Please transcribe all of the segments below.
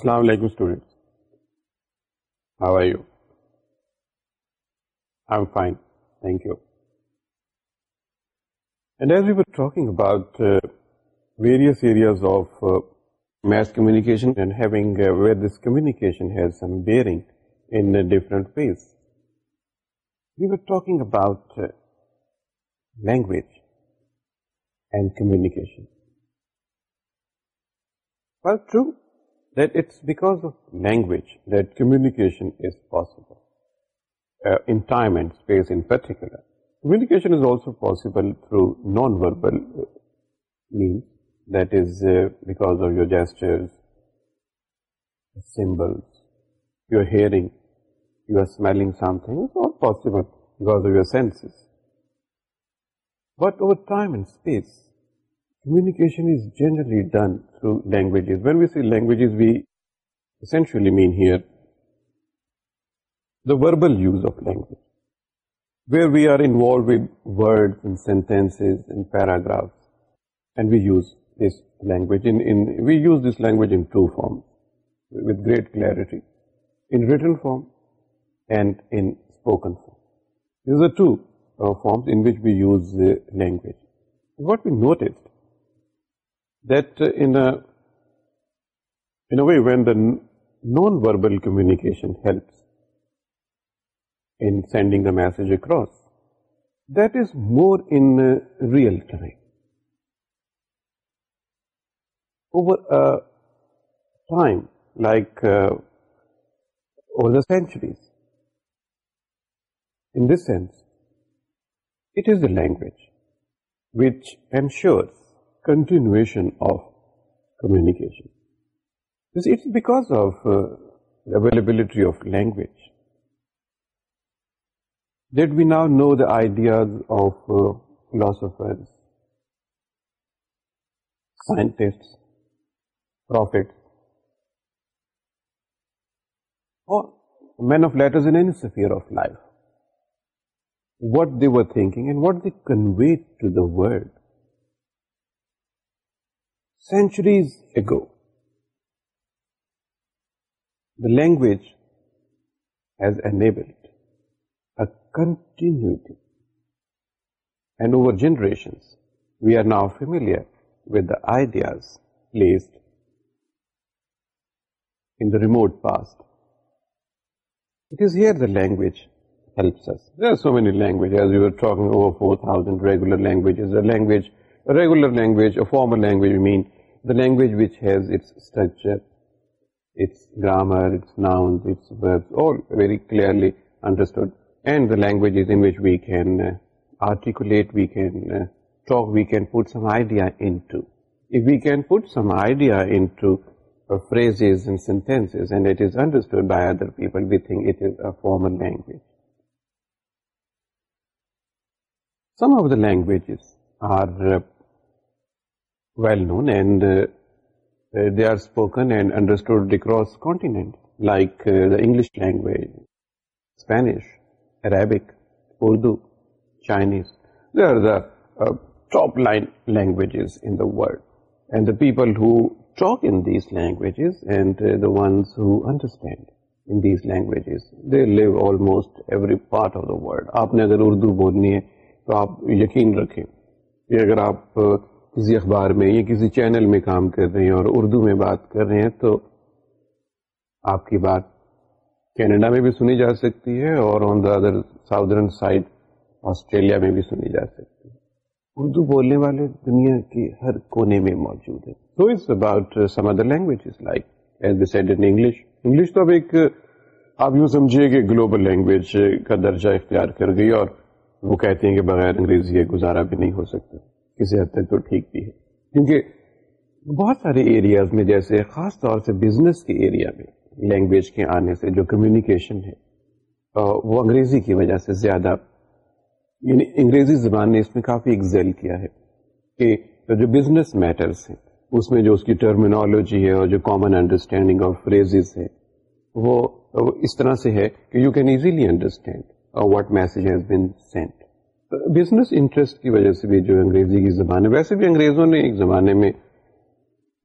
السلام علیکم students how are you I am fine thank you and as we talking about various areas of mass communication and having where this communication has some bearing in different ways we were talking about language and communication true, that it's because of language that communication is possible. Uh, in time and space in particular. Communication is also possible through non-verbal uh, means. That is uh, because of your gestures, symbols, your hearing, you are smelling something. It's all possible because of your senses. But over time and space, Communication is generally done through languages. When we say languages, we essentially mean here the verbal use of language, where we are involved with words and sentences and paragraphs, and we use this language. We use this language in two forms, with great clarity, in written form and in spoken form. These are two uh, forms in which we use language. What we noticed that uh, in a way, when the non-verbal communication helps in sending the message across, that is more in uh, real time. Over a time, like uh, over the centuries, in this sense, it is a language which ensures continuation of communication. You see, it's because of uh, availability of language that we now know the ideas of uh, philosophers, scientists, prophets, or men of letters in any sphere of life, what they were thinking and what they conveyed to the world. Centuries ago the language has enabled a contain generation we are now familiar with the ideas placed in the remote past the language helps language as you are talking over four thousand regular language language regular language language structurally dictate we can we can pump idea language well known and they are spoken and understood across continent like English Arabic Urdu Chinese they are the top line language languages and the ones understand languages they live almost every part of the world آپ نے اگر اردو بولنی ہے تو آپ یقین رکھیں کہ اگر آپ کسی اخبار میں یا کسی چینل میں کام کر رہے ہیں اور اردو میں بات کر رہے ہیں تو آپ کی بات کینیڈا میں بھی سنی جا سکتی ہے اور on the other southern side Australia میں بھی سنی جا سکتی ہے اردو بولنے والے دنیا کے ہر کونے میں موجود ہے uh, اب ایک آپ یوں سمجھیے کہ گلوبل لینگویج کا درجہ اختیار کر گئی اور وہ کہتے ہیں کہ بغیر انگریزی کے گزارا بھی نہیں ہو سکتا کسی حد تک تو ٹھیک بھی ہے کیونکہ بہت سارے ایریاز میں جیسے خاص طور سے بزنس کے ایریا میں لینگویج کے آنے سے جو کمیونیکیشن ہے وہ انگریزی کی وجہ سے زیادہ یعنی انگریزی زبان نے اس میں کافی ایکزیل کیا ہے کہ جو بزنس میٹرز ہیں اس میں جو اس کی ٹرمینالوجی ہے اور جو کامن انڈرسٹینڈنگ اور فریزز ہے وہ اس طرح سے ہے کہ you can easily understand what message has been sent business interest کی وجہ سے بھی جو انگریزی کی زبان ہے ویسے بھی انگریزوں نے ایک زمانے میں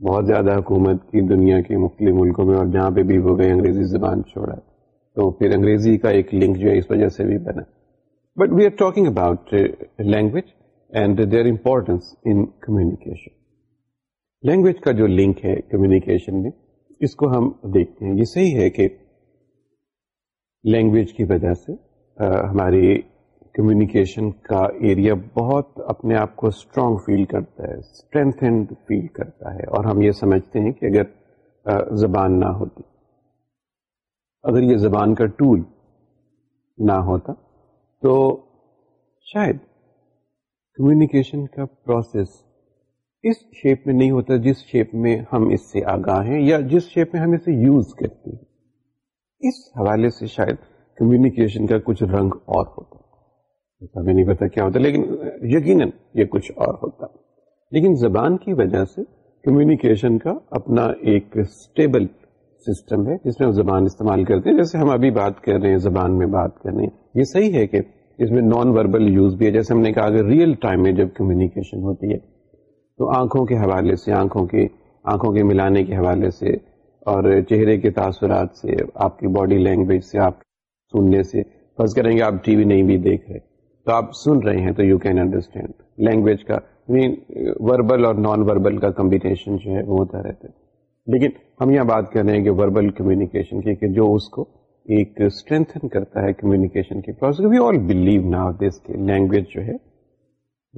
بہت زیادہ حکومت کی دنیا کے مختلف ملکوں میں اور جہاں پہ بھی وہ گئے انگریزی زبان چھوڑا تو پھر انگریزی کا ایک لنک جو ہے اس وجہ سے بھی بنا but we are talking about language and their importance in communication language کا جو لنک ہے کمیونیکیشن میں اس کو ہم دیکھتے ہیں یہ صحیح ہے کہ لینگویج کی وجہ سے ہماری کمیونیکیشن کا ایریا بہت اپنے آپ کو اسٹرانگ فیل کرتا ہے اسٹرینتھنڈ فیل کرتا ہے اور ہم یہ سمجھتے ہیں کہ اگر زبان نہ ہوتی اگر یہ زبان کا ٹول نہ ہوتا تو شاید کمیونیکیشن کا پروسیس اس شیپ میں نہیں ہوتا جس شیپ میں ہم اس سے آگاہ ہیں یا جس شیپ میں ہم اسے یوز کرتے ہیں اس حوالے سے شاید کمیونیکیشن کا کچھ رنگ اور ہوتا ہے ہمیں نہیں پتا کیا ہوتا لیکن یقیناً یہ کچھ اور ہوتا لیکن زبان کی وجہ سے کمیونیکیشن کا اپنا ایک اسٹیبل سسٹم ہے جس میں ہم زبان استعمال کرتے ہیں جیسے ہم ابھی بات کر رہے ہیں زبان میں بات کر رہے ہیں یہ صحیح ہے کہ اس میں نان وربل یوز بھی ہے جیسے ہم نے کہا کہ ریئل ٹائم میں جب کمیونیکیشن ہوتی ہے تو آنکھوں کے حوالے سے آنکھوں کے آنکھوں کے ملانے کے حوالے سے اور چہرے کے تاثرات سے آپ کی باڈی لینگویج سے آپ سننے سے فرض کریں گے آپ ٹی وی نہیں بھی دیکھ رہے تو آپ سن رہے ہیں تو یو کین انڈرسٹینڈ لینگویج کا مین وربل اور نان وربل کا کمبینیشن جو ہے وہ ہوتا رہتا ہے لیکن ہم یہاں بات کر رہے ہیں کہ وربل کمیونیکیشن کی کہ جو اس کو ایک اسٹرینتھن کرتا ہے کمیونیکیشن کے پروسیس وی آل بلیو نا دس کے لینگویج جو ہے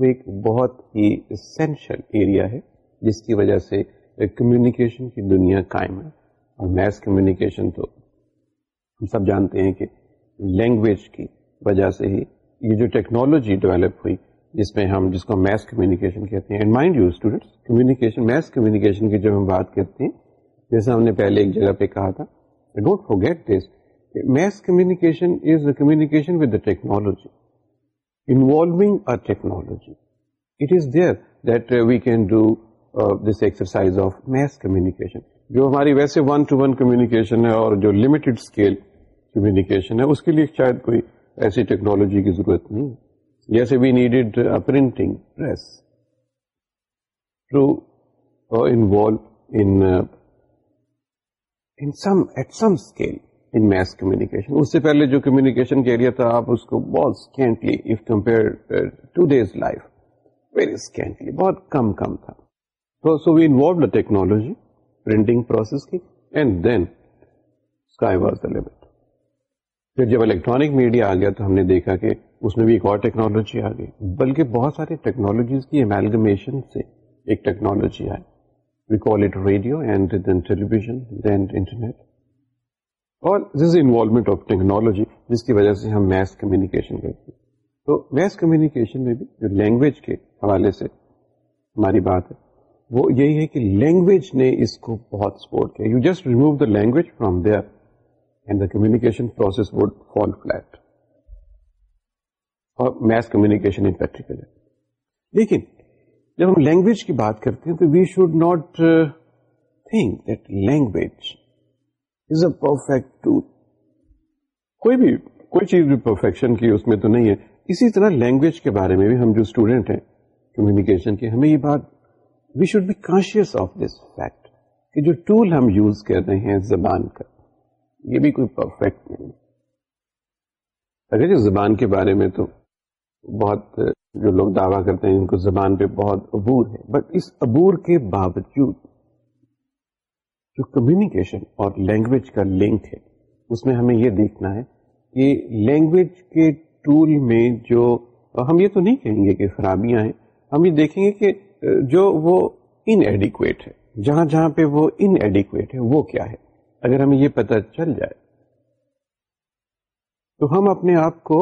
وہ ایک بہت ہی اسینشل ایریا ہے جس کی وجہ سے کمیونیکیشن کی دنیا قائم ہے اور میس کمیونیکیشن تو ہم سب جانتے ہیں کہ لینگویج کی وجہ سے ہی یہ جو ٹیکنالوجی ڈیولپ ہوئی جس میں ہم جس کو میس کمیونیکیشن کہتے ہیں mind you students communication communication mass کی جب ہم بات کرتے ہیں جیسے ہم نے پہلے ایک جگہ پہ کہا تھا don't get this mass communication is communication with the technology technology it is there that we can do this exercise of mass communication جو ہماری ویسے ون ون ٹو کمیونیکیشن ہے اور جو لمیٹڈ اسکیل کمیونیکیشن ہے اس کے لیے شاید کوئی ایسی ٹیکنالوجی کی ضرورت نہیں جیسے we needed printing press to some at some scale in mass communication اس سے پہلے جو کمیونیکیشن کے ایریا تھا آپ اس کو بہت scantly if compare to these life very scantly بہت کم کم تھا تو so we involve the technology printing process کی and then sky was the کا پھر جب الیکٹرانک میڈیا آ گیا تو ہم نے دیکھا کہ اس میں بھی ایک اور ٹیکنالوجی آ گئی بلکہ بہت سارے ٹیکنالوجیز کی امیلگمیشن سے ایک technology I we call it radio television then internet اور دس انوالومنٹ آف ٹیکنالوجی جس کی وجہ سے ہم میس کمیونیکیشن کرتے ہیں تو میس کمیونیکیشن میں بھی جو لینگویج کے حوالے سے ہماری بات ہے وہ یہی ہے کہ لینگویج نے اس کو بہت سپورٹ کیا you just remove the language from there and the communication process would fall flat اور میس کمیونیکیشن ان کمیکیشن لیکن جب ہم لینگویج کی بات کرتے ہیں تو we should not think that language is a perfect tool کوئی بھی کوئی چیز بھی پرفیکشن کی اس میں تو نہیں ہے اسی طرح لینگویج کے بارے میں بھی ہم جو اسٹوڈینٹ ہیں کمیونیکیشن کے ہمیں یہ بات we should be conscious of this fact کہ جو ٹول ہم یوز کر رہے ہیں زبان کا یہ بھی کوئی پرفیکٹ نہیں اگر یہ زبان کے بارے میں تو بہت جو لوگ دعویٰ کرتے ہیں ان کو زبان پہ بہت عبور ہے بٹ اس عبور کے باوجود جو کمیونیکیشن اور لینگویج کا لنک ہے اس میں ہمیں یہ دیکھنا ہے کہ لینگویج کے ٹول میں جو ہم یہ تو نہیں کہیں گے کہ خرابیاں ہیں ہم یہ دیکھیں گے کہ جو وہ ایڈیکویٹ ہے جہاں جہاں پہ وہ ایڈیکویٹ ہے وہ کیا ہے اگر ہمیں یہ پتہ چل جائے تو ہم اپنے آپ کو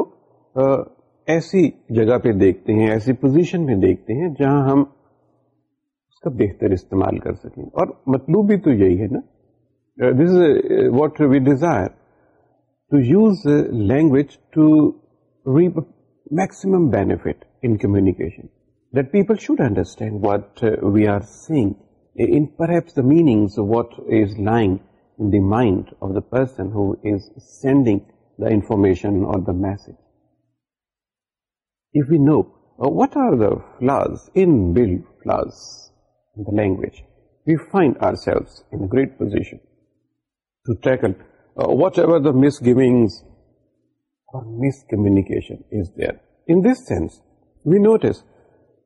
ایسی جگہ پہ دیکھتے ہیں ایسی پوزیشن میں دیکھتے ہیں جہاں ہم اس کا بہتر استعمال کر سکیں اور مطلوب بھی تو یہی ہے نا this is what we desire to use language to reap benefit in communication that people should understand what we are saying the meaning what is lying the mind of the person who is sending the information or the message. If we know uh, what are the flaws, inbuilt flaws in the language, we find ourselves in a great position to tackle uh, whatever the misgivings or miscommunication is there. In this sense, we notice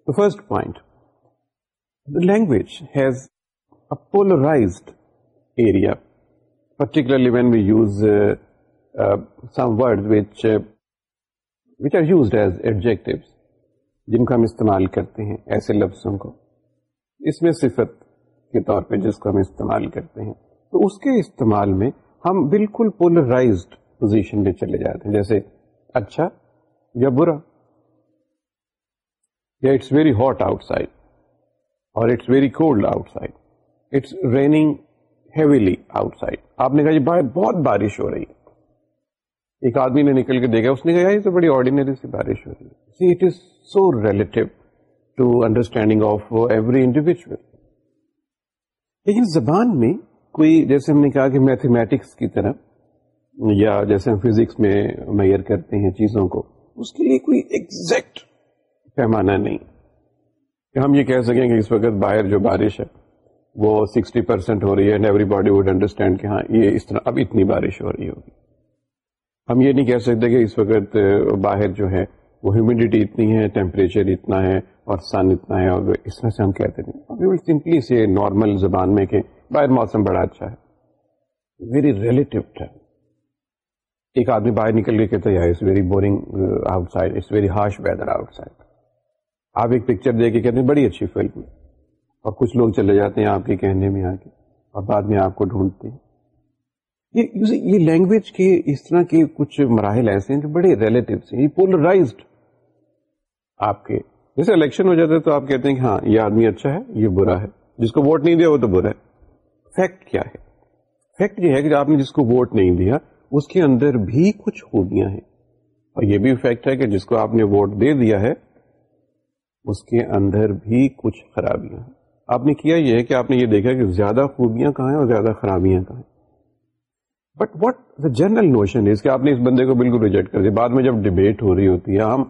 the first point, the language has a polarized area particularly when we use some word which are used as adjectives جن کا ہم استعمال کرتے ہیں ایسے لفظوں کو اس میں صفت کے طور پہ جس کو ہم استعمال کرتے ہیں تو اس کے استعمال میں ہم بالکل پولرائزڈ پوزیشن پہ چلے جاتے ہیں جیسے اچھا یا برا یا it's very hot outside اور it's very cold outside it's raining heavily outside آپ نے کہا یہ باہر بہت بارش ہو رہی ہے ایک آدمی نے نکل کے دیکھا اس نے کہا یہ تو بڑی آرڈینری سی بارش ہو رہی ہے زبان میں کوئی جیسے ہم نے کہا کہ میتھمیٹکس کی طرح یا جیسے ہم فزکس میں میئر کرتے ہیں چیزوں کو اس کے لیے کوئی ایکزیکٹ پیمانہ نہیں کہ ہم یہ کہہ سکیں کہ اس وقت باہر جو بارش ہے وہ سکسٹی پرسینٹ ہو رہی ہے ایوری باڈی وڈ انڈرسٹینڈ کہ ہاں یہ اس طرح اب اتنی بارش ہو رہی ہوگی ہم یہ نہیں کہہ سکتے کہ اس وقت باہر جو ہے وہ ہیومیڈیٹی اتنی ہے ٹیمپریچر اتنا ہے اور سن اتنا ہے اور اس طرح سے ہم کہتے نہیں سمپلی سے نارمل زبان میں کہ باہر موسم بڑا اچھا ہے ویری ریلیٹو تھا ایک آدمی باہر نکل کے کہتا ہے it's very boring outside it's very harsh weather outside آپ ایک پکچر دے کے کہتے ہیں بڑی اچھی فلم ہے اور کچھ لوگ چلے جاتے ہیں آپ کے کہنے میں آ کے اور بعد میں آپ کو ڈھونڈتے ہیں یہ لینگویج کے اس طرح کے کچھ مراحل ایسے ہیں جو بڑے ریلیٹو ہیں یہ پولرائزڈ آپ کے جیسے الیکشن ہو جاتا ہے تو آپ کہتے ہیں کہ ہاں یہ آدمی اچھا ہے یہ برا ہے جس کو ووٹ نہیں دیا وہ تو برا ہے فیکٹ کیا ہے فیکٹ یہ ہے کہ آپ نے جس کو ووٹ نہیں دیا اس کے اندر بھی کچھ خوبیاں ہیں اور یہ بھی فیکٹ ہے کہ جس کو آپ نے ووٹ دے دیا ہے اس کے اندر بھی کچھ خرابیاں ہیں آپ نے کیا یہ ہے کہ آپ نے یہ دیکھا کہ زیادہ خوبیاں کہاں ہیں اور زیادہ خرابیاں کہاں ہیں but what the general notion is کہ آپ نے اس بندے کو بالکل ریجیکٹ کر دیا بعد میں جب ڈبیٹ ہو رہی ہوتی ہے ہم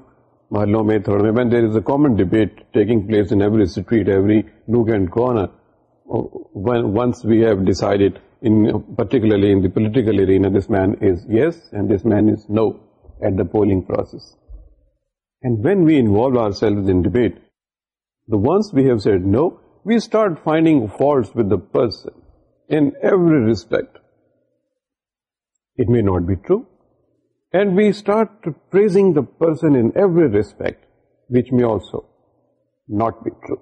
محلوں میں تھوڑے میں there is a common debate taking place in every street every nook and corner once we have decided in particularly in the political arena this man is yes and this man is no at the polling process and when we involve ourself in debate the once we have said no we start finding faults with the person in every respect. It may not be true. And we start praising the person in every respect, which may also not be true.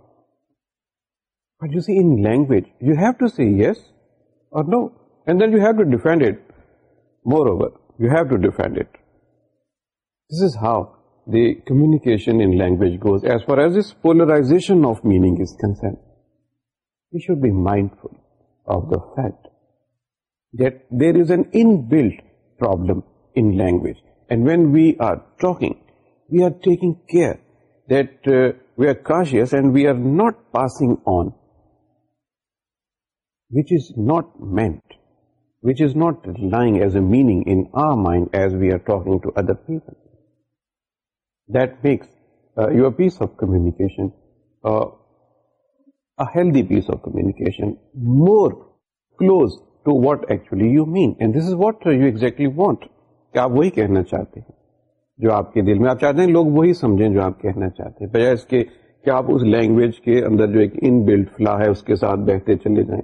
But you see, in language, you have to say yes or no. And then you have to defend it. Moreover, you have to defend it. This is how the communication in language goes as far as this polarization of meaning is concerned we should be mindful of the fact that there is an inbuilt problem in language. And when we are talking, we are taking care that uh, we are cautious and we are not passing on, which is not meant, which is not lying as a meaning in our mind as we are talking to other people. That makes uh, your piece of communication uh, healthy piece of more more close to what actually you and this is what you exactly want کہ آپ وہی کہنا چاہتے ہیں جو آپ کے دل میں آپ چاہتے ہیں لوگ وہی سمجھیں جو آپ کہنا چاہتے ہیں بجائے اس کے کہ آپ اس لینگویج کے اندر جو ایک ان بلڈ فلا ہے اس کے ساتھ بہتے چلے جائیں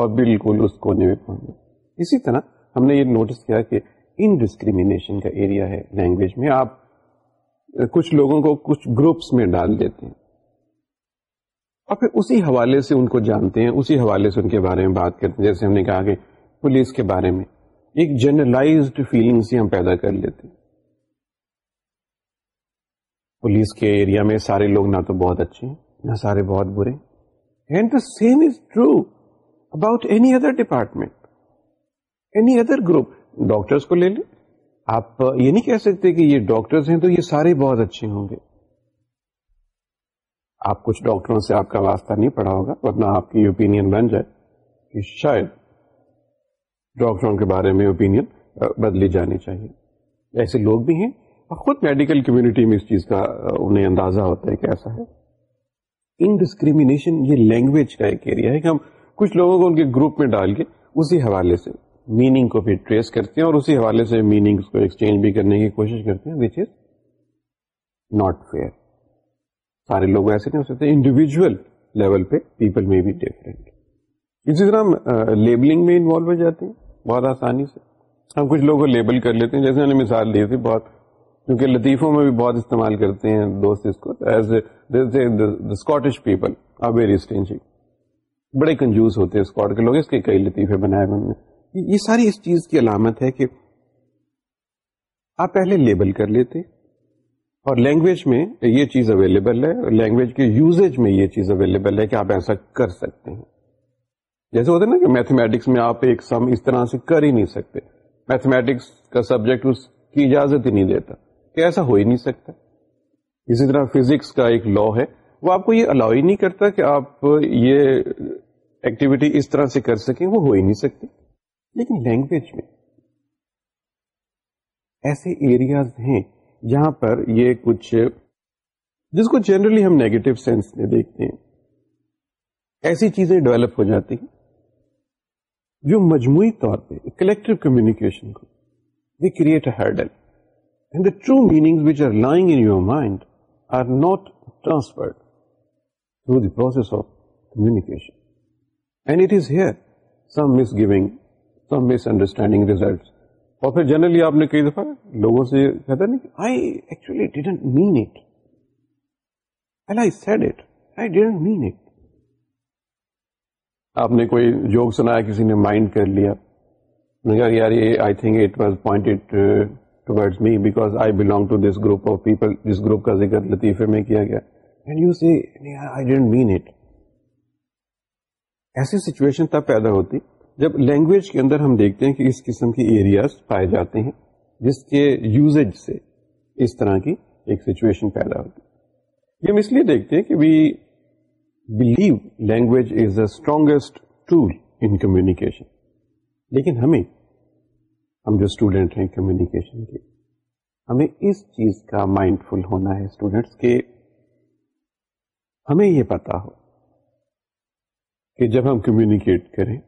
اور بالکل اس کونے میں پہنچ جائیں اسی طرح ہم نے یہ نوٹس کیا کہ ان ڈسکریمنیشن کا ایریا ہے لینگویج میں آپ کچھ لوگوں کو کچھ گروپس میں ڈال دیتے ہیں اور پھر اسی حوالے سے ان کو جانتے ہیں اسی حوالے سے ان کے بارے میں بات کرتے ہیں جیسے ہم نے کہا کہ پولیس کے بارے میں ایک جنرلائزڈ فیلنگ سے ہم پیدا کر لیتے ہیں پولیس کے ایریا میں سارے لوگ نہ تو بہت اچھے ہیں نہ سارے بہت برے ہیں same is true about any other department any other group doctors کو لے لیں آپ یہ نہیں کہہ سکتے کہ یہ ڈاکٹرس ہیں تو یہ سارے بہت اچھے ہوں گے آپ کچھ ڈاکٹروں سے آپ کا واسطہ نہیں پڑا ہوگا ورنہ آپ کی اوپینین بن جائے کہ شاید ڈاکٹروں کے بارے میں اوپینین بدلی جانی چاہیے ایسے لوگ بھی ہیں اور خود میڈیکل کمیونٹی میں اس چیز کا انہیں اندازہ ہوتا ہے کیسا ہے انڈسکریمنیشن یہ لینگویج کا ایک ایریا ہے کہ ہم کچھ لوگوں کو ان کے گروپ میں ڈال کے اسی حوالے سے میننگ کو بھی ٹریس کرتے ہیں اور اسی حوالے سے میننگس کو ایکسچینج بھی کرنے کی کوشش کرتے ہیں وچ از ناٹ فیئر سارے لوگ ایسے نہیں ہو سکتے انڈیویجل لیول پہ پیپل میں بھی ڈفرینٹ اسی طرح ہم لیبلنگ میں انوالو ہو جاتے ہیں بہت آسانی سے ہم کچھ لوگوں کو لیبل کر لیتے ہیں جیسے میں نے مثال دی تھی بہت کیونکہ لطیفوں میں بھی بہت استعمال کرتے ہیں دوست اس کو ایز اے اسکاٹش پیپل آب ریسٹینجی بڑے کنجوس ہوتے ہیں اسکاٹ کے لوگ اس کے کئی لطیفے بنائے ہوئے ہم نے یہ ساری اس چیز کی علامت ہے کہ آپ پہلے لیبل کر لیتے اور لینگویج میں یہ چیز اویلیبل ہے لینگویج کے یوزیج میں یہ چیز اویلیبل ہے کہ آپ ایسا کر سکتے ہیں جیسے ہوتا ہے نا کہ میتھمیٹکس میں آپ ایک سم اس طرح سے کر ہی نہیں سکتے میتھمیٹکس کا سبجیکٹ اس کی اجازت ہی نہیں دیتا کہ ایسا ہو ہی نہیں سکتا اسی طرح فزکس کا ایک لا ہے وہ آپ کو یہ الاؤ ہی نہیں کرتا کہ آپ یہ ایکٹیویٹی اس طرح سے کر سکیں وہ ہو ہی نہیں سکتے لیکن لینگویج میں ایسے ایریاز ہیں پر یہ کچھ جس کو جنرلی ہم نیگیٹو سینس میں دیکھتے ہیں ایسی چیزیں ڈیولپ ہو جاتی ہیں جو مجموعی طور پہ کلیکٹو کمیونیکیشن کو create a hurdle and the true meaning which are lying in your mind are not transferred through the process of communication and it is here some misgiving some misunderstanding result اور پھر generally آپ نے کئی دفعہ لوگوں سے کہتا نہیں کہ I actually didn't mean it I said it I didn't mean it آپ نے کوئی جوگ سنایا کسی نے مائنڈ کر لیا یار یار I think it was pointed towards me because I belong to this group of people جس گروپ کا ذکر لطیفے میں کیا گیا and you see I didn't mean it ایسی سچویشن تب پیدا ہوتی جب لینگویج کے اندر ہم دیکھتے ہیں کہ اس قسم کے ایریاز پائے جاتے ہیں جس کے یوزج سے اس طرح کی ایک سچویشن پیدا ہوتی ہے یہ ہم اس لیے دیکھتے ہیں کہ we believe language is the strongest tool in communication لیکن ہمیں ہم جو اسٹوڈینٹ ہیں کمیونیکیشن کے ہمیں اس چیز کا مائنڈ فل ہونا ہے اسٹوڈینٹس کے ہمیں یہ پتا ہو کہ جب ہم کمیونیکیٹ کریں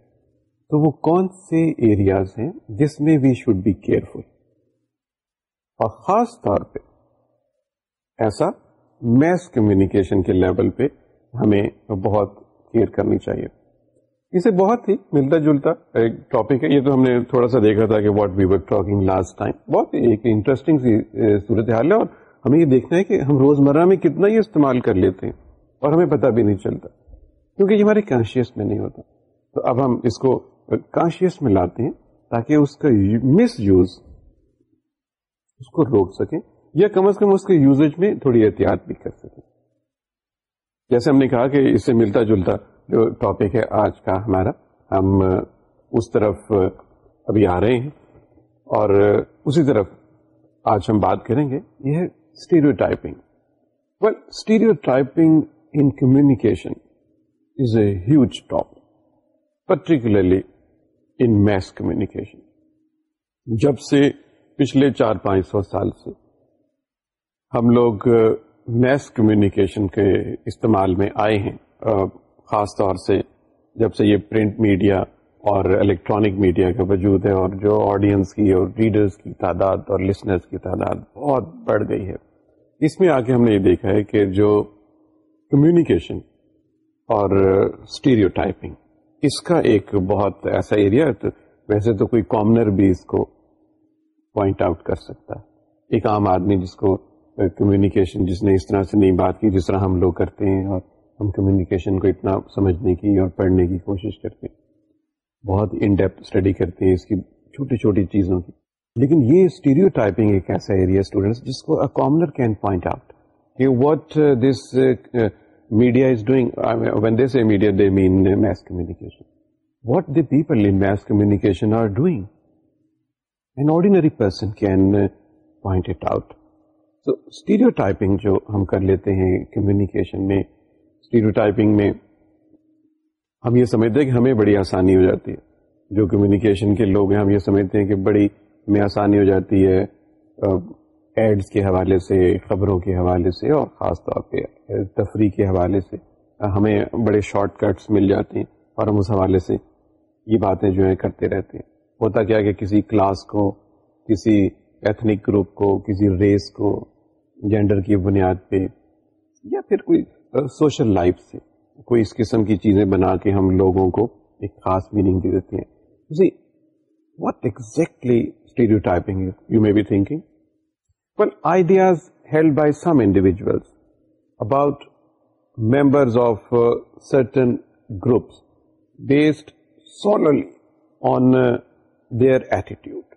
تو وہ کون سے ایریاز ہیں جس میں وی شوڈ بی کیئرفل اور خاص طور پہ ایسا میس کمیونیکیشن کے لیول پہ ہمیں بہت کیئر کرنی چاہیے اسے بہت ہی ملتا جلتا ایک ٹاپک ہے یہ تو ہم نے تھوڑا سا دیکھا تھا کہ what we talking last time بہت ایک سی صورت حال ہے اور ہمیں یہ دیکھنا ہے کہ ہم روزمرہ میں کتنا یہ استعمال کر لیتے ہیں اور ہمیں پتہ بھی نہیں چلتا کیونکہ یہ ہمارے کانشیس میں نہیں ہوتا تو اب ہم اس کو کانشیس میں لاتے ہیں تاکہ اس کا مس یوز اس کو روک سکیں یا کم از کم اس کے یوز میں تھوڑی احتیاط بھی کر سکیں جیسے ہم نے کہا کہ اس سے ملتا جلتا جو ٹاپک ہے آج کا ہمارا ہم اس طرف ابھی آ رہے ہیں اور اسی طرف آج ہم بات کریں گے یہ ہے stereotyping well stereotyping in communication is a huge topic particularly in mass communication جب سے پچھلے چار پانچ سو سال سے ہم لوگ میس کمیونیکیشن کے استعمال میں آئے ہیں خاص طور سے جب سے یہ پرنٹ میڈیا اور الیکٹرانک میڈیا کا وجود ہے اور جو آڈینس کی اور ریڈرز کی تعداد اور لسنرز کی تعداد بہت بڑھ گئی ہے اس میں آ کے ہم نے یہ دیکھا ہے کہ جو کمیونیکیشن اور اسٹیریو ٹائپنگ اس کا ایک بہت ایسا ایریا ویسے تو کوئی کامنر بھی اس کو پوائنٹ آؤٹ کر سکتا ایک عام آدمی جس کو کمیونیکیشن جس نے اس طرح سے نہیں بات کی جس طرح ہم لوگ کرتے ہیں اور ہم کمیونیکیشن کو اتنا سمجھنے کی اور پڑھنے کی کوشش کرتے ہیں بہت ان ڈیپتھ اسٹڈی کرتے ہیں اس کی چھوٹی چھوٹی چیزوں کی لیکن یہ اسٹیریو ٹائپنگ ایک ایسا ایریا اسٹوڈینٹس جس کو a commoner can point out کہ واٹ دس میڈیا جو ہم کر لیتے ہیں کمیونیکیشن میں اسٹیریو ٹائپنگ میں ہم یہ سمجھتے ہیں کہ ہمیں بڑی آسانی ہو جاتی ہے جو کمیونیکیشن کے لوگ ہیں ہم یہ سمجھتے ہیں کہ بڑی ہمیں آسانی ہو جاتی ہے ایڈز کے حوالے سے خبروں کے حوالے سے اور خاص طور پہ تفریح کے حوالے سے ہمیں بڑے شارٹ کٹس مل جاتے ہیں اور ہم اس حوالے سے یہ باتیں جو ہیں کرتے رہتے ہیں ہوتا کیا کہ کسی کلاس کو کسی ایتھنک گروپ کو کسی ریس کو جینڈر کی بنیاد پہ یا پھر کوئی سوشل لائف سے کوئی اس قسم کی چیزیں بنا کے ہم لوگوں کو ایک خاص میننگ دے دیتے ہیں what exactly stereotyping you may be thinking ideal by some individual about member of certain groups based solely on their attitude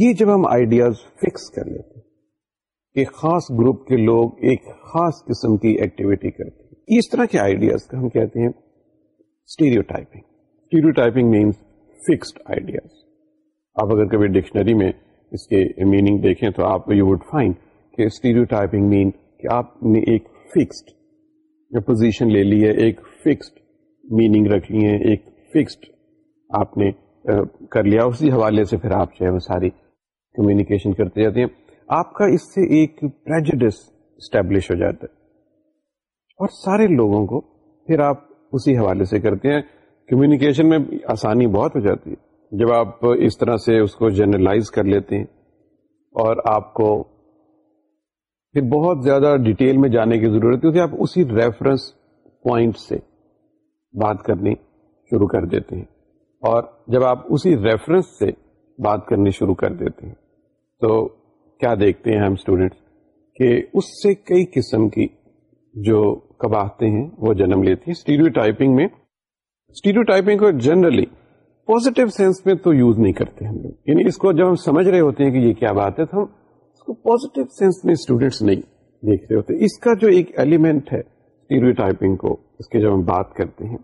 یہ جب ہم آئیڈیاز فکس کر لیتے خاص گروپ کے لوگ ایک خاص قسم کی ایکٹیویٹی کرتے اس طرح کے آئیڈیاز ہم کہتے ہیں stereotyping stereotyping means fixed ideas آپ اگر کبھی ڈکشنری میں اس کے میننگ دیکھیں تو آپ یو وڈ فائن کہ اسٹیریو ٹائپنگ مین کہ آپ نے ایک فکسڈ پوزیشن لے لی ہے ایک فکسڈ میننگ رکھ لی ہے ایک فکسڈ آپ نے کر لیا اسی حوالے سے پھر آپ جو ہے وہ ساری کمیونیکیشن کرتے جاتے ہیں آپ کا اس سے ایک پریجڈس اسٹیبلش ہو جاتا ہے اور سارے لوگوں کو پھر آپ اسی حوالے سے کرتے ہیں کمیونیکیشن میں آسانی بہت ہو جاتی ہے جب آپ اس طرح سے اس کو جنرلائز کر لیتے ہیں اور آپ کو پھر بہت زیادہ ڈیٹیل میں جانے کی ضرورت کیونکہ آپ اسی ریفرنس پوائنٹ سے بات کرنی شروع کر دیتے ہیں اور جب آپ اسی ریفرنس سے بات کرنی شروع کر دیتے ہیں تو کیا دیکھتے ہیں ہم اسٹوڈینٹس کہ اس سے کئی قسم کی جو کباہتے ہیں وہ جنم لیتی ہیں اسٹیریو ٹائپنگ میں اسٹیریو ٹائپنگ کو جنرلی پازیٹو سینس میں تو یوز نہیں کرتے ہم لوگ یعنی اس کو جب ہم سمجھ رہے ہوتے ہیں کہ یہ کیا بات ہے تو ہم اس کو پوزیٹو سینس میں اسٹوڈینٹس نہیں دیکھ رہے ہوتے اس کا جو ایک ایلیمنٹ ہے ٹائپنگ کو اس کی جب ہم بات کرتے ہیں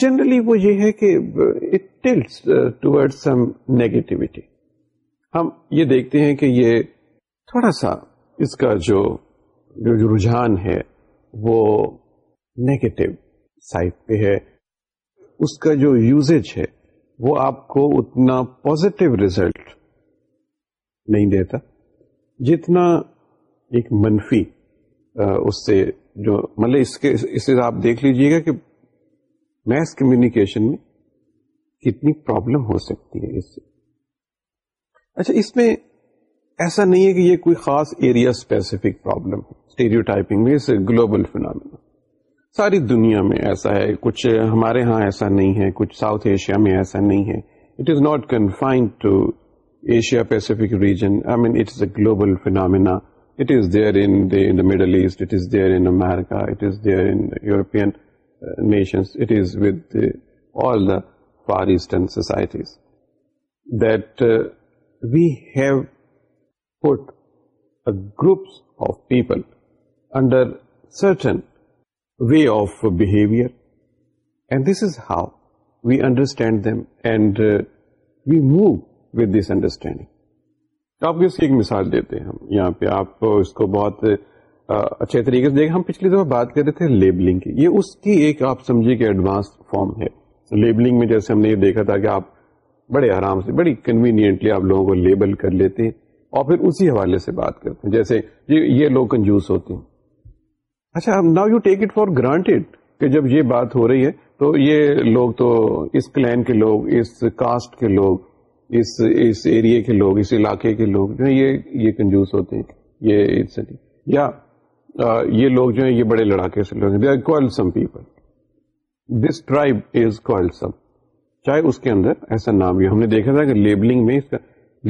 جنرلی وہ یہ ہے کہ uh, ہم یہ دیکھتے ہیں کہ یہ تھوڑا سا اس کا جو رجحان ہے وہ نیگیٹو سائڈ پہ ہے اس کا جو یوزیج ہے وہ آپ کو اتنا پوزیٹو ریزلٹ نہیں دیتا جتنا ایک منفی اس سے جو مطلب اس کے سے آپ دیکھ لیجیے گا کہ میس کمیونیکیشن میں کتنی پرابلم ہو سکتی ہے اس سے اچھا اس میں ایسا نہیں ہے کہ یہ کوئی خاص area specific problem stereotyping میں گلوبل فینامنا ساری دنیا میں ایسا ہے کچھ ہمارے ہاں ایسا نہیں ہے کچھ ساؤتھ ایشیا میں ایسا نہیں ہے it is not confined to Asia Pacific region I mean it is a global phenomena it is there in Middle East it is there in America it is there in nations it is with all the far eastern societies that we have put groups of people under certain way of behaviour and this is how we understand and we move this understanding ایک مثال دیتے ہیں ہم یہاں پہ آپ اس کو بہت اچھے طریقے سے دیکھیں ہم پچھلی دفعہ بات کر رہے تھے لیبلنگ کی یہ اس کی ایک آپ سمجھیے کہ ایڈوانس فارم ہے لیبلنگ میں جیسے ہم نے یہ دیکھا تھا کہ آپ بڑے آرام سے بڑی کنوینئنٹلی آپ لوگوں کو لیبل کر لیتے ہیں اور پھر اسی حوالے سے بات کرتے ہیں جیسے یہ لوگ کنجوس ہوتے ہیں اچھا now you take it for granted کہ جب یہ بات ہو رہی ہے تو یہ لوگ تو اس کلین کے لوگ اس کاسٹ کے لوگ اس اس ایریے کے لوگ اس علاقے کے لوگ جو ہے یہ یہ ہوتے ہیں یہ یا یہ لوگ جو ہیں یہ بڑے لڑاکے سے لوگ ہیں they are quarrelsome people this tribe is quarrelsome چاہے اس کے اندر ایسا نام بھی ہم نے دیکھا تھا کہ لیبلنگ میں اس کا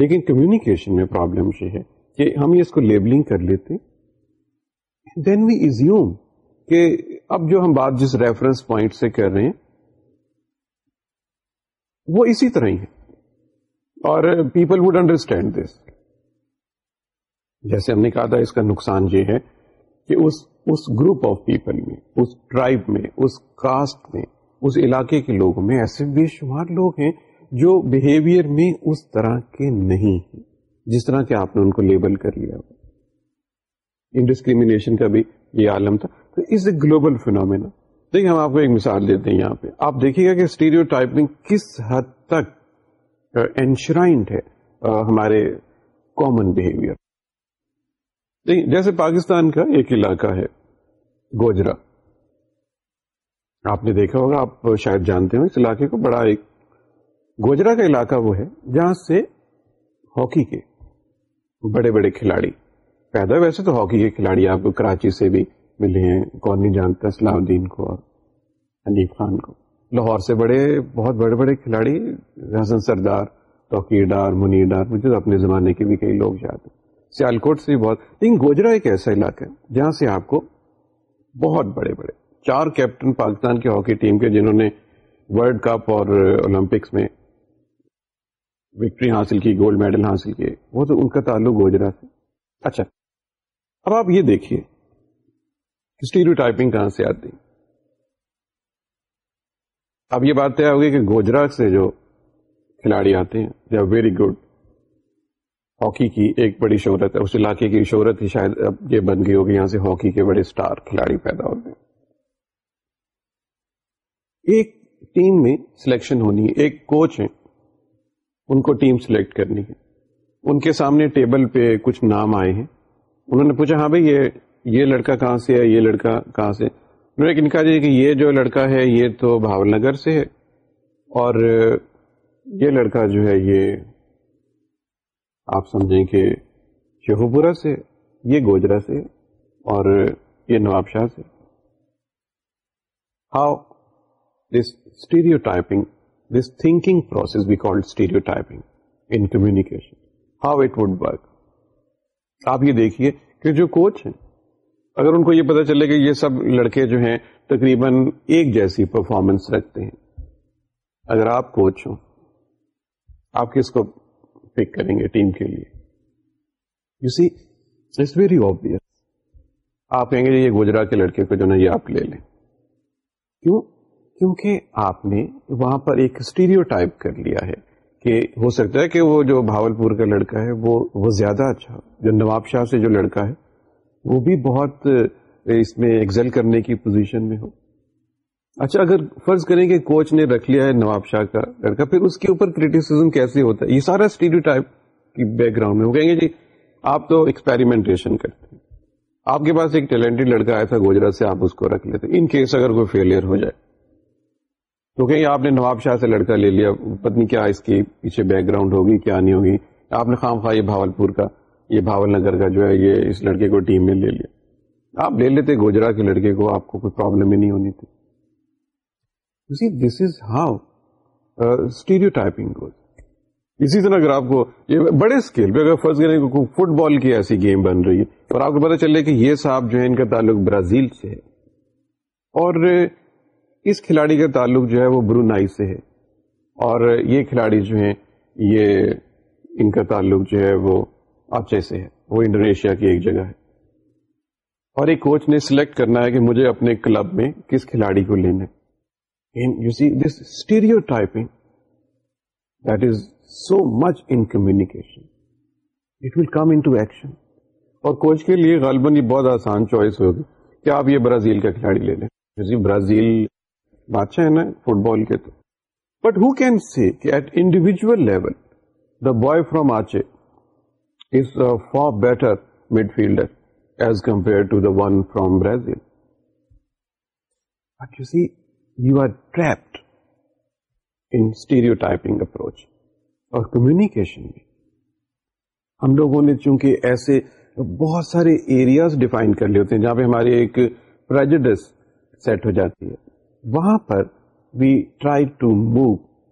لیکن کمیونیکیشن میں پرابلم یہ ہے کہ ہم اس کو لیبلنگ کر لیتے دین وی یو کہ اب جو ہم بات جس ریفرنس پوائنٹ سے کر رہے ہیں وہ اسی طرح ہی ہے اور پیپل وڈ انڈرسٹینڈ دس جیسے ہم نے کہا تھا اس کا نقصان یہ ہے کہ اس اس گروپ آف پیپل میں اس ٹرائب میں اس کاسٹ میں اس علاقے کے لوگوں میں ایسے بے شمار لوگ ہیں جو بہیویئر میں اس طرح کے نہیں ہیں جس طرح کہ آپ نے ان کو لیبل کر لیا انڈسکریمنیشن کا بھی یہ عالم تھا تو از اے گلوبل فینومینا دیکھیں ہم آپ کو ایک مثال دیتے ہیں یہاں پہ آپ دیکھیے گا کہ اسٹیریو ٹائپنگ کس حد تک انشرائنڈ ہے ہمارے کامن بہیویئر جیسے پاکستان کا ایک علاقہ ہے گوجرا آپ نے دیکھا ہوگا آپ شاید جانتے ہو اس علاقے کو بڑا ایک گوجرا کا علاقہ وہ ہے جہاں سے ہاکی کے بڑے بڑے کھلاڑی پیدا ویسے تو ہاکی کے کھلاڑی آپ کو کراچی سے بھی ملے ہیں کون نہیں جانتا اسلام الدین کو اور حنیف خان کو لاہور سے بڑے بہت بڑے بڑے کھلاڑی حسن سردار توقیر ڈار منی ڈار مجھے تو اپنے زمانے کے بھی کئی لوگ یاد ہیں سیالکوٹ سے بھی بہت لیکن گوجرا ایک ایسا علاقہ ہے جہاں سے آپ کو بہت بڑے بڑے چار کیپٹن پاکستان کی ہاکی ٹیم کے جنہوں نے ورلڈ کپ اور اولمپکس میں وکٹری حاصل کی گولڈ میڈل حاصل کیے وہ تو ان کا تعلق گوجرا سے اچھا اب آپ یہ دیکھیے اسٹیریو ٹائپنگ کہاں سے آتی اب یہ بات طے ہوگی کہ گوجرا سے جو کھلاڑی آتے ہیں they are very good hockey کی ایک بڑی شہرت ہے اس علاقے کی شہرت ہی شاید اب یہ بن گئی ہوگی یہاں سے ہاکی کے بڑے اسٹار کھلاڑی پیدا ہوتے ہیں ایک ٹیم میں سلیکشن ہونی ہے ایک کوچ ہے ان کو ٹیم سلیکٹ کرنی ہے ان کے سامنے ٹیبل پہ کچھ نام آئے ہیں انہوں نے پوچھا ہاں بھائی یہ یہ لڑکا کہاں سے ہے یہ لڑکا کہاں سے انہوں نے کہا دی کہ یہ جو لڑکا ہے یہ تو بھاول نگر سے ہے اور یہ لڑکا جو ہے یہ آپ سمجھیں کہ شیخو پورا سے یہ گوجرا سے اور یہ نواب شاہ سے how this stereotyping this thinking process be call stereotyping in communication how it would work آپ یہ دیکھیے کہ جو کوچ ہیں اگر ان کو یہ پتا چلے کہ یہ سب لڑکے جو ہیں تقریباً ایک جیسی پرفارمنس رکھتے ہیں اگر آپ کوچ ہوں آپ کس کو پک کریں گے ٹیم کے لیے you see it's very obvious آپ کہیں گے یہ گجرا کے لڑکے کو جو نا یہ آپ لے لیں کیوں کیونکہ آپ نے وہاں پر ایک اسٹیریو ٹائپ کر لیا ہے کہ ہو سکتا ہے کہ وہ جو بھاول پور کا لڑکا ہے وہ وہ زیادہ اچھا جو نواب شاہ سے جو لڑکا ہے وہ بھی بہت اس میں ایکزل کرنے کی پوزیشن میں ہو اچھا اگر فرض کریں کہ کوچ نے رکھ لیا ہے نواب شاہ کا لڑکا پھر اس کے اوپر کریٹیسم کیسے ہوتا ہے یہ سارا اسٹیڈیو ٹائپ کی بیک گراؤنڈ میں وہ کہیں گے جی آپ تو ایکسپیریمنٹیشن کرتے ہیں آپ کے پاس ایک ٹیلنٹڈ لڑکا آیا تھا گوجرا سے آپ اس کو رکھ لیتے ان کیس اگر کوئی فیلئر ہو جائے تو کہیں آپ نے نواب شاہ سے لڑکا لے لیا پتنی کیا اس کی پیچھے بیک گراؤنڈ ہوگی کیا نہیں ہوگی آپ نے خام خواہ یہ بھاول پور کا یہ بھاول نگر کا جو ہے یہ اس لڑکے کو ٹیم میں لے لیا آپ لے لیتے گوجرا کے لڑکے کو آپ کو کوئی پرابلم ہی نہیں ہونی تھی this is how studio typing اسی طرح اگر آپ کو یہ بڑے اسکیل پہ اگر فرض کریں کہ فٹ بال کی ایسی گیم بن رہی ہے اور آپ کو پتا چلے کہ یہ صاحب جو ہے ان کا تعلق برازیل سے ہے اور اس کھلاڑی کا تعلق جو ہے وہ برونائی سے ہے اور یہ کھلاڑی جو ہیں یہ ان کا تعلق جو ہے وہ اچھے سے ہے وہ انڈونیشیا کی ایک جگہ ہے اور ایک کوچ نے سلیکٹ کرنا ہے کہ مجھے اپنے کلب میں کس کھلاڑی کو لینا so much in communication it will come into action اور کوچ کے لیے غالباً یہ بہت آسان چوائس ہوگی کہ آپ یہ برازیل کا کھلاڑی لے لیں برازیل بادشاہ ہیں نا فٹ بال کے تو but who can see at individual level the boy from Aceh is better midfielder as compare to the one Brazil but you see you are trapped typing approach اور communication ہم لوگوں نے چونکہ ایسے بہت سارے ایریاز ڈیفائن کر لیے ہوتے ہیں جہاں پہ ہماری ایک پرجڈس سیٹ ہو جاتی ہے وہاں پر we try to move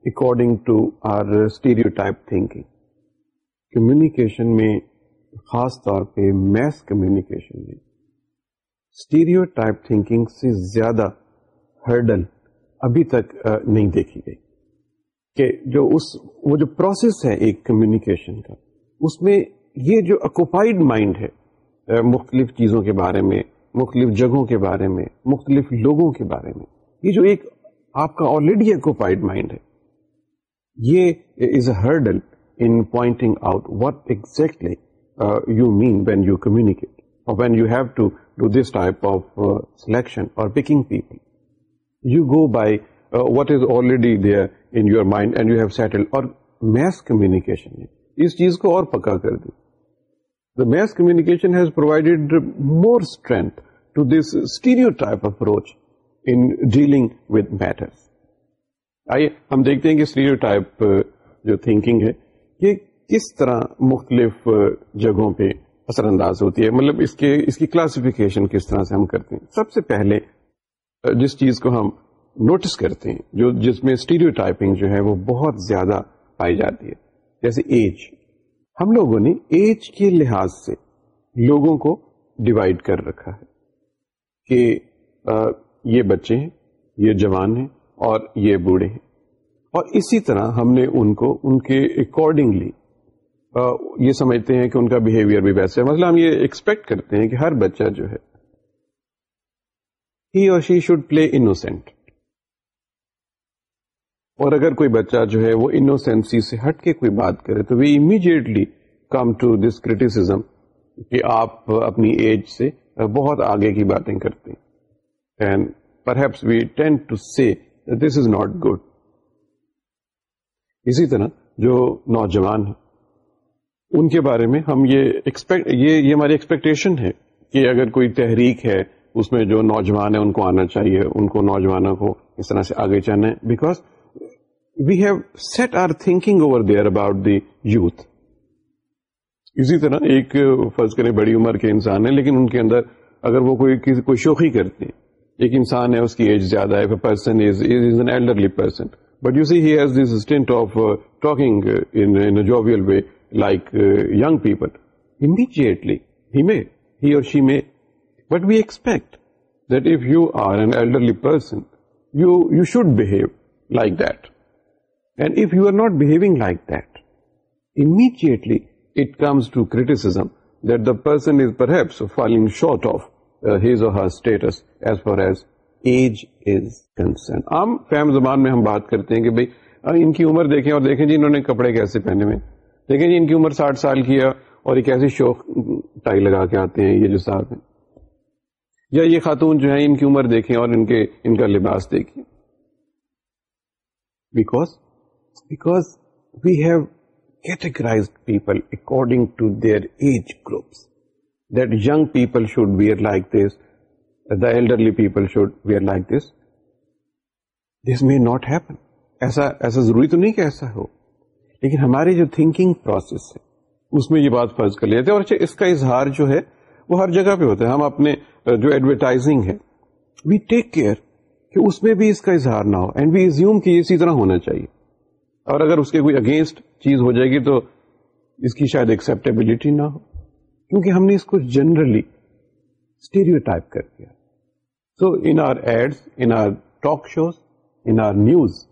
according to our stereotype thinking communication میں خاص طور پہ میس کمیونیکیشن میں اسٹیریو ٹائپ تھنکنگ سے زیادہ ہرڈل ابھی تک نہیں دیکھی گئی کہ جو اس وہ جو پروسیس ہے ایک کمیونیکیشن کا اس میں یہ جو اکوپائڈ مائنڈ ہے مختلف چیزوں کے بارے میں مختلف جگہوں کے بارے میں مختلف لوگوں کے بارے میں یہ جو ایک آپ کا آلریڈی اکوپائڈ مائنڈ ہے یہ is a hurdle in pointing out what exactly you mean when you communicate اور when you have to do this type of selection اور picking people you go by what is already there in your mind and you have settle اور mass communication نے اس چیز کو اور پکا کر دی The mass communication has provided more strength to this stereotype approach dealing with matter آئیے ہم دیکھتے ہیں کہ ٹائپ جو تھنکنگ ہے یہ کس طرح مختلف جگہوں پہ اثر انداز ہوتی ہے مطلب اس اس کے کی کس طرح سے ہم کرتے ہیں سب سے پہلے جس چیز کو ہم نوٹس کرتے ہیں جو جس میں اسٹیریو ٹائپنگ جو ہے وہ بہت زیادہ پائی جاتی ہے جیسے ایج ہم لوگوں نے ایج کے لحاظ سے لوگوں کو ڈیوائڈ کر رکھا ہے کہ یہ بچے ہیں یہ جوان ہیں اور یہ بوڑھے ہیں اور اسی طرح ہم نے ان کو ان کے اکارڈنگلی یہ سمجھتے ہیں کہ ان کا بہیویئر بھی ویسے ہے مطلب ہم یہ ایکسپیکٹ کرتے ہیں کہ ہر بچہ جو ہے ہی or she should play innocent اور اگر کوئی بچہ جو ہے وہ انوسینسی سے ہٹ کے کوئی بات کرے تو we immediately come to this criticism کہ آپ اپنی ایج سے بہت آگے کی باتیں کرتے ہیں پر از ناٹ گڈ اسی طرح جو نوجوان ان کے بارے میں ہم یہ ایکسپیکٹ یہ ہماری ایکسپیکٹیشن ہے کہ اگر کوئی تحریک ہے اس میں جو نوجوان ہے ان کو آنا چاہیے ان کو نوجوانوں کو اس طرح سے آگے جانا ہے because we have set our thinking over there about the youth اسی طرح ایک فرض کریں بڑی عمر کے انسان ہیں لیکن ان کے اندر اگر وہ کوئی کسی کو کرتے کرتے ایک انسان ہے اس کی ایج زیادہ ہے person is is an elderly person but you see he has this stint of talking in juvenile way like young people immediately he may he or she may but we expect that if you are an elderly person you you should behave like that and if you are not behaving like that immediately it comes to criticism that the person is perhaps falling short of his اور ہر status as far as age is concern عام فیم زبان میں ہم بات کرتے ہیں کہ بھائی ان کی عمر دیکھیں اور دیکھیں جی انہوں نے کپڑے کیسے پہنے ہوئے دیکھیں جی ان کی عمر ساٹھ سال کی ہے اور یہ ایسے شوق ٹائی لگا کے آتے ہیں یہ جو صاحب ہیں یا یہ خاتون جو ہیں ان کی عمر دیکھیں اور ان کے ان کا لباس دیکھیں because because we have categorize people according to their age groups that young people should wear like this, the elderly people should wear like this. This may not happen. ایسا ایسا ضروری تو نہیں کہ ایسا ہو لیکن ہماری جو تھنکنگ پروسیس ہے اس میں یہ بات فرض کر لیتے اور اس کا اظہار جو ہے وہ ہر جگہ پہ ہوتا ہے ہم اپنے جو ایڈورٹائزنگ ہے وی ٹیک کیئر کہ اس میں بھی اس کا اظہار نہ ہو اینڈ وی ایزیوم کہ اسی طرح ہونا چاہیے اور اگر اس کے کوئی اگینسٹ چیز ہو جائے گی تو اس کی شاید ایکسپٹیبلٹی نہ ہو کیونکہ ہم نے اس کو جنرلی اسٹیریو ٹائپ کر دیا so in our ads in our talk shows in our news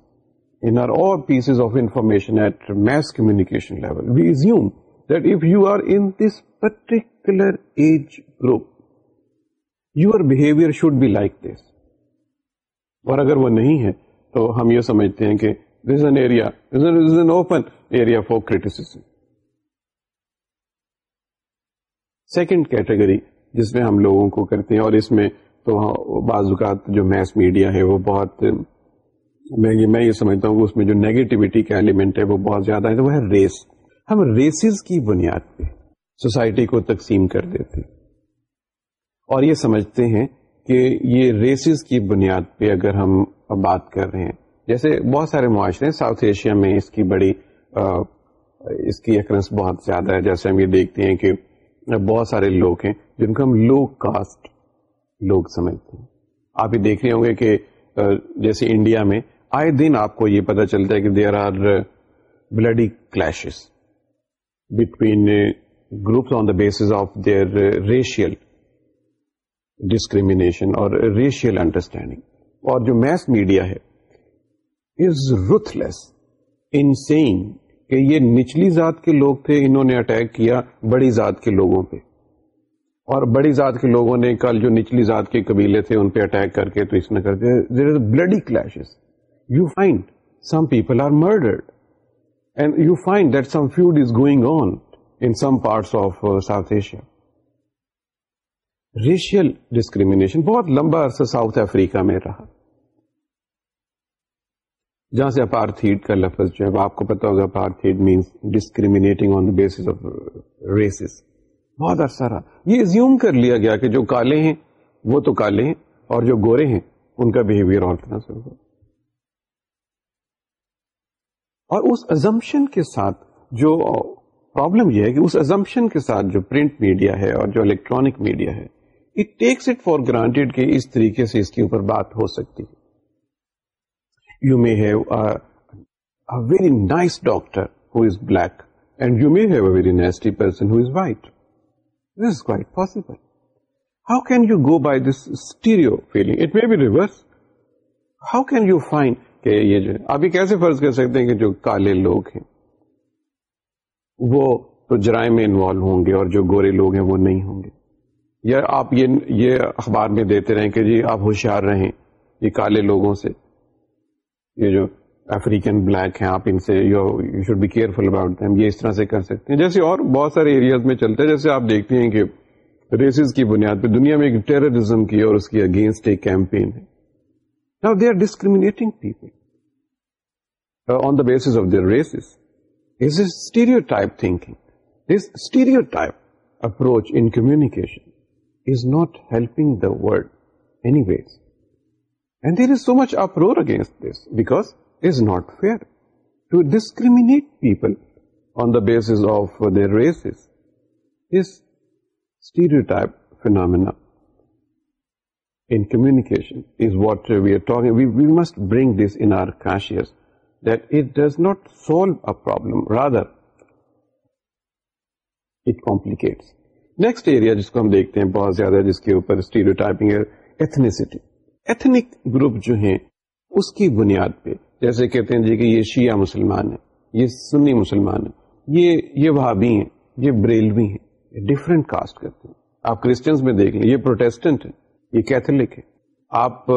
in our all pieces of information at mass communication level we resume particular age group you behaviour should be like this اور اگر وہ نہیں ہے تو ہم یہ سمجھتے ہیں کہ this is an area area for criticism second category جس میں ہم لوگوں کو کرتے ہیں اور اس میں تو بعض اوقات جو میس میڈیا ہے وہ بہت میں یہ سمجھتا ہوں کہ اس میں جو نیگیٹیوٹی کا ایلیمنٹ ہے وہ بہت زیادہ ہے تو وہ ریس ہم ریسز کی بنیاد پہ سوسائٹی کو تقسیم کر دیتے اور یہ سمجھتے ہیں کہ یہ ریسز کی بنیاد پہ اگر ہم بات کر رہے ہیں جیسے بہت سارے معاشرے ساؤتھ ایشیا میں اس کی بڑی اس کی اکرنس بہت زیادہ ہے جیسے ہم یہ دیکھتے ہیں کہ بہت سارے لوگ ہیں جن کو ہم لو کاسٹ لوگ سمجھتے ہیں آپ یہ دیکھ رہے ہوں گے کہ جیسے انڈیا میں آئے دن آپ کو یہ پتا چلتا ہے کہ there are bloody clashes between groups on the basis of their racial discrimination اور ریشیل انڈرسٹینڈنگ اور جو میس میڈیا ہے از روتھ لیس کہ یہ نچلی ذات کے لوگ تھے انہوں نے اٹیک کیا بڑی ذات کے لوگوں پہ اور بڑی ذات کے لوگوں نے کل جو نچلی ذات کے قبیلے تھے ان پہ اٹیک کر کے تو اس نے there is bloody clashes you you find find some some people are and that feud is going on in some parts of South Asia racial discrimination بہت لمبا عرصہ ساؤتھ افریقہ میں رہا جہاں سے اپارتھیڈ کا لفظ جو ہے آپ کو پتا ہوگا means discriminating on the of races بہت عرصہ رہا یہ زیوم کر لیا گیا کہ جو کالے ہیں وہ تو کالے ہیں اور جو گورے ہیں ان کا بہیویئر اور اس ازمپشن کے ساتھ جو پرابلم یہ ہے کہ اس ازمپشن کے ساتھ جو پرنٹ میڈیا ہے اور جو الیکٹرانک میڈیا ہے it it takes for granted کہ اس طریقے سے اس کے اوپر بات ہو سکتی ہے you may have very nice doctor how can you go by this feeling how can you find یہ جو ابھی کیسے فرض کر سکتے ہیں کہ جو کالے لوگ ہیں وہ تو جرائم میں انوالو ہوں گے اور جو گورے لوگ ہیں وہ نہیں ہوں گے یا آپ یہ اخبار میں دیتے رہیں کہ جی آپ ہوشیار رہیں یہ کالے لوگوں سے یہ جو افریقن بلیک ہیں آپ ان سے you you should be careful about یہ اس طرح سے کر سکتے ہیں جیسے اور بہت سارے ایریاز میں چلتے ہیں جیسے آپ دیکھتے ہیں کہ ریسز کی بنیاد پہ دنیا میں ایک ٹیررزم کی اور اس کی اگینسٹ ایک کیمپین ہے discriminating people on the basis of races is stereotype thinking stereotype approach in communication is not helping the world anyways there is so much uproar against this back it not fair to discriminate people on the base of the restitute phenomenon we are we we must bring this issues that it does not solve problem rather it complicates next area جس کو ہم دیکھتے ہیں بہت زیادہ جس کے اوپر ایتنیسٹی ایتھنک گروپ جو ہیں اس کی بنیاد پہ جیسے کہتے ہیں جی کہ یہ شیعہ مسلمان ہیں یہ سنی مسلمان ہے یہ یہ وہابی ہیں یہ بریلوی ہیں یہ ڈفرینٹ کاسٹ کرتے ہیں آپ کرسچنس میں دیکھ لیں یہ پروٹیسٹنٹ ہیں یہ کیتھولک ہے آپ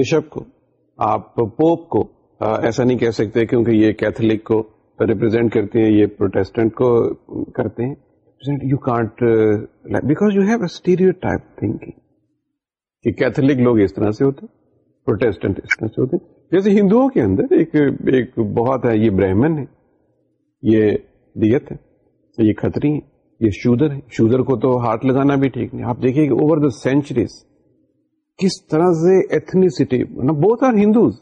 بشپ کو آپ پوپ کو ایسا نہیں کہہ سکتے کیونکہ یہ کیتھولک کو ریپرزینٹ کرتے ہیں یہ پروٹیسٹنٹ کو کرتے ہیں because you have a stereotype thinking کہ کیتھلک لوگ اس طرح سے ہوتے پروٹیسٹنٹ اس طرح سے ہوتے جیسے ہندوؤں کے اندر ایک ایک بہت برہمن یہ ہے ہے یہ یہ دیت کھتری شودر کو تو ہاتھ لگانا بھی ٹھیک نہیں آپ دیکھیے بہت are Hindus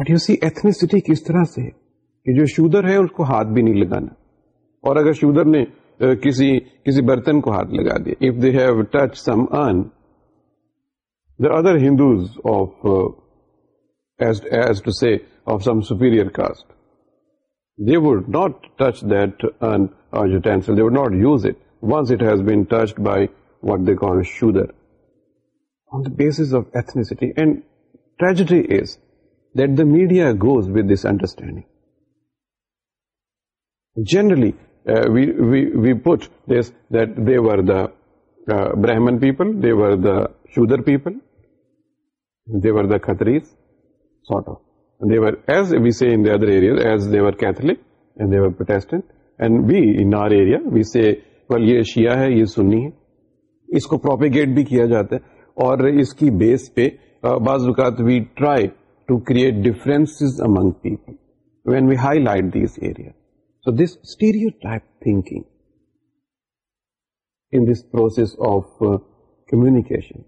but you see ethnicity کس طرح سے مطلب کہ جو شودر ہے اس کو ہاتھ بھی نہیں لگانا اور اگر شودر نے کسی کسی برتن کو ہاتھ لگا دیا if they have touch someone There are other Hindus of, uh, as to say, of some superior caste. They would not touch that uh, utensil. They would not use it once it has been touched by what they call a Shudra, on the basis of ethnicity. And tragedy is that the media goes with this understanding. Generally, uh, we put this that they were the Brahmin people, they were the Shudra people, دیورتریز see see other areas as دیور کی شیا ہے یہ سنی ہے اس کو propagate بھی کیا جاتا ہے اور اس کی بیس پہ بعض اوقات we try to create difference among people when we highlight this area so the stereo type thinking in this process of communication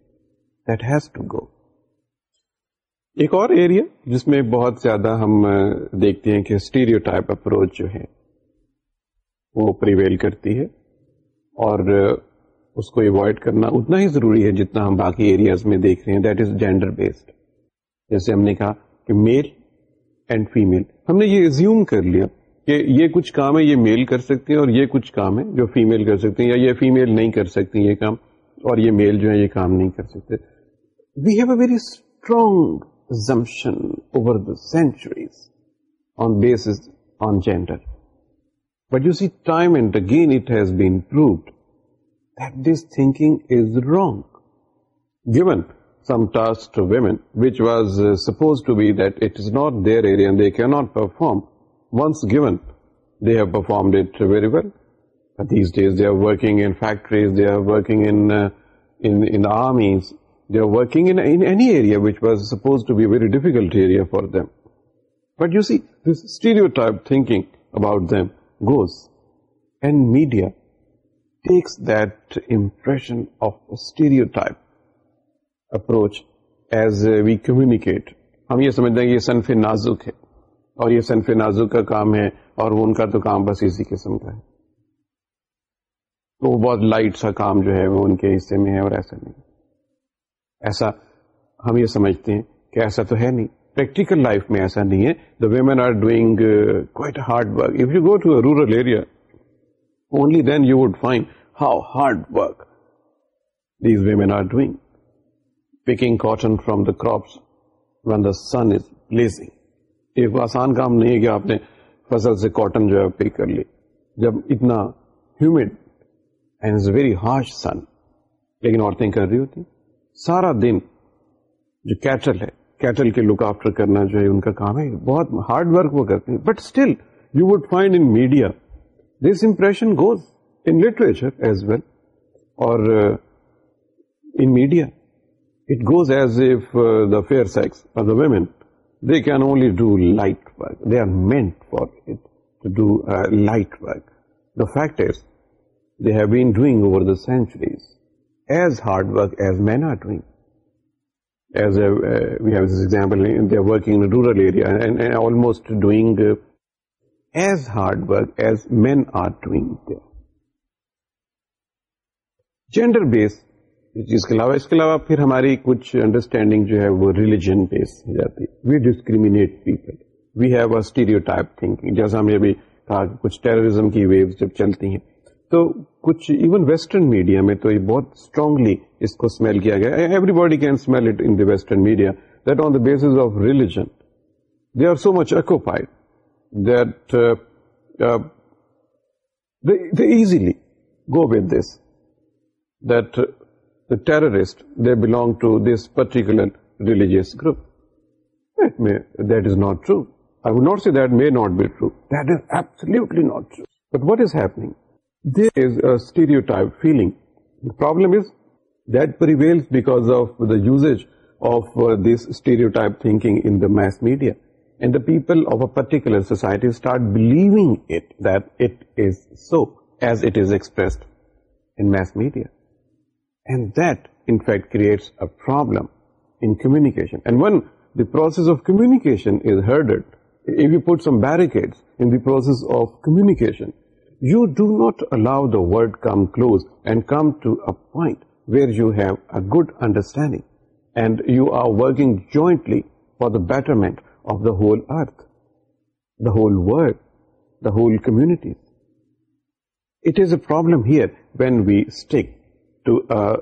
that has to go ایک اور ایریا جس میں بہت زیادہ ہم دیکھتے ہیں کہ اسٹیریو ٹائپ اپروچ جو ہے وہ پریویل کرتی ہے اور اس کو اوائڈ کرنا اتنا ہی ضروری ہے جتنا ہم باقی ایریاز میں دیکھ رہے ہیں دیٹ از جینڈر بیسڈ جیسے ہم نے کہا کہ میل اینڈ فیمل ہم نے یہ ریزیوم کر لیا کہ یہ کچھ کام ہے یہ میل کر سکتے ہیں اور یہ کچھ کام ہے جو فیمل کر سکتے ہیں یا یہ فیمل نہیں کر سکتے یہ کام اور یہ میل جو ہے یہ کام نہیں کر سکتے we have a very strong centuries gained wrong given suppose to beat نوٹرفارم once given wells days they are working armies working to be very difficult for them but you see this stereotype thinking about goes and media نازک ہے اور یہ صنف نازک کا کام ہے اور وہ ان کا تو کام بس اسی قسم کا ہے تو وہ بہت لائٹ سا کام جو ہے وہ ان کے حصے میں ہے اور ایسا نہیں ایسا ہم یہ سمجھتے ہیں کہ ایسا تو ہے نہیں پریکٹیکل لائف میں ایسا نہیں ہے the women are doing hard work if you go to a rural area only then you would find how hard work these women are doing picking cotton from the crops when the sun is ایک آسان کام نہیں ہے کہ آپ نے فصل سے cotton جو ہے پک کر لی جب اتنا humid and very harsh sun لیکن عورتیں کر رہی ہوتی ہیں سارا دن جو کیٹل ہے کیٹل کے لک آفٹر کرنا جو ہے ان کا کام ہے بہت ہارڈ ورک وہ کرتے ہیں but still you would find in media this impression goes in literature as as well اور in media it goes the fair sex the women they can only do light work they are meant for it do light work the fact is they have been doing over the centuries and as men are doing rural area gender base کے علاوہ اس کے علاوہ پھر ہماری کچھ understanding جو ہے وہ ریلیجن بیس ہو جاتی ہے we discriminate people we have a stereotype thinking جیسا ہم نے ابھی کہا کہ کچھ ٹیررزم کی ویوز جب چلتی ہیں تو کچھ ایون ویسٹرن میڈیا میں تو یہ بہت اسٹرانگلی اس کو اسمیل کیا گیا everybody can smell it in western media that on the base of religion they are so much occupied that they easily go with this that the terrorist they belong to this particular religious group that is not true I would not see not not be true is absolutely not true but what is happening There is a stereotype feeling. The problem is that prevails because of the usage of uh, this stereotype thinking in the mass media. And the people of a particular society start believing it, that it is so, as it is expressed in mass media. And that, in fact, creates a problem in communication. And when the process of communication is hindered, if you put some barricades in the process of communication, you do not allow the word come close and come to a point where you have a good understanding and you are working jointly for the betterment of the whole earth, the whole world, the whole community. It is a problem here when we stick to a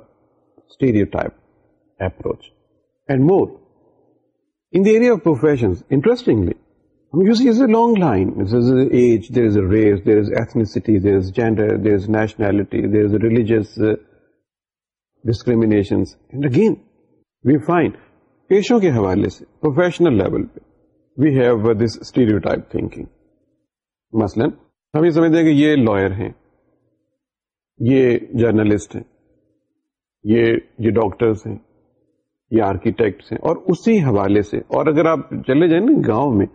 stereotype approach. And more, in the area of professions, interestingly, لانون lines ایسٹیز national پیشوں کے حوالے سے professional level پہ we have this stereotype thinking مثلاً ہم یہ سمجھتے ہیں کہ یہ لوئر ہیں یہ جرنلسٹ ہیں یہ ڈاکٹرس ہیں یا آرکیٹیکٹ ہیں اور اسی حوالے سے اور اگر آپ چلے جائیں نا گاؤں میں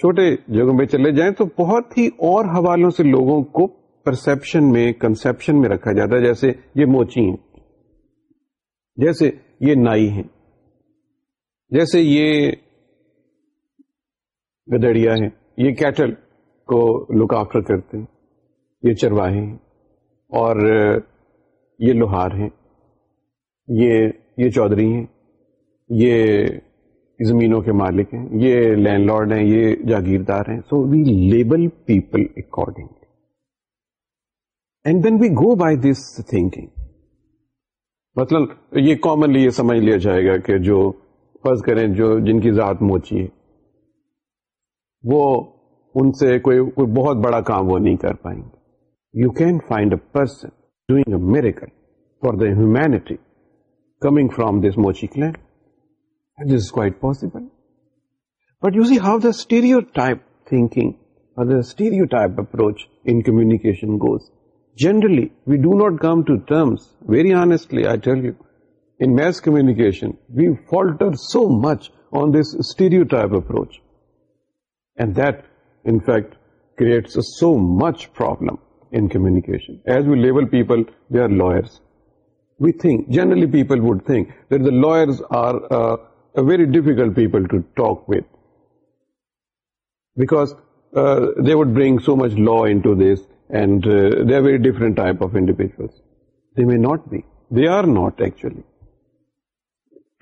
چھوٹے جگہوں پہ چلے جائیں تو بہت ہی اور حوالوں سے لوگوں کو پرسپشن میں کنسپشن میں رکھا جاتا ہے جیسے یہ موچی ہیں جیسے یہ نائی ہیں جیسے یہ گدڑیا ہیں یہ کیٹل کو آفٹر کرتے ہیں یہ چرواہے ہیں اور یہ لوہار ہیں یہ یہ چودھری ہیں یہ زمینوں کے مالک ہیں یہ لینڈ لارڈ ہیں یہ جاگیردار ہیں so we label people according and then we go by this thinking مطلب یہ کامنلی یہ سمجھ لیا جائے گا کہ جو فرض کریں جو جن کی ذات موچی ہے وہ ان سے کوئی کوئی بہت بڑا کام وہ نہیں کر پائیں گے you can find a person doing a miracle for the humanity coming from this mochi clan but you see have the stereotype thinking approach we do not come to terms very honestly communication we falter so much on this stereotype approach and that's problem in communication as we label people they are liars we think generally people would think that the liars a very difficult people to talk with, because uh, they would bring so much law into this, and uh, they are very different type of individuals. They may not be. They are not actually.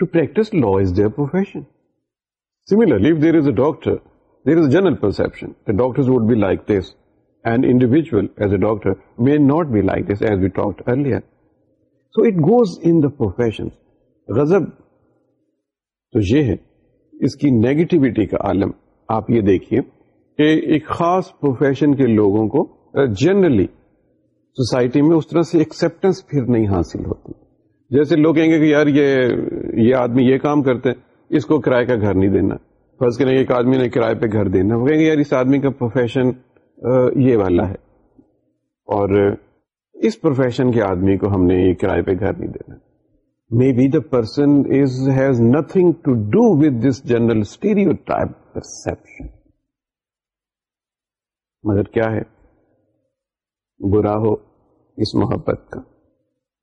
To practice law is their profession. Similarly, if there is a doctor, there is a general perception that doctors would be like this. An individual as a doctor may not be like this, as we talked earlier. So it goes in the professions. Ghazab تو یہ ہے اس کی negativity کا عالم آپ یہ دیکھیے کہ ایک خاص پروفیشن کے لوگوں کو جنرلی سوسائٹی میں اس طرح سے ایکسپٹینس پھر نہیں حاصل ہوتی جیسے لوگ کہیں گے کہ یار یہ یہ آدمی یہ کام کرتے ہیں اس کو کرائے کا گھر نہیں دینا فرض کریں ایک آدمی نے کرائے پہ گھر دینا وہ کہیں گے یار اس آدمی کا پروفیشن یہ والا ہے اور اس پروفیشن کے آدمی کو ہم نے یہ کرائے پہ گھر نہیں دینا may be the person is has nothing to do with this general stereotype perception مگر کیا ہے برا ہو اس محبت کا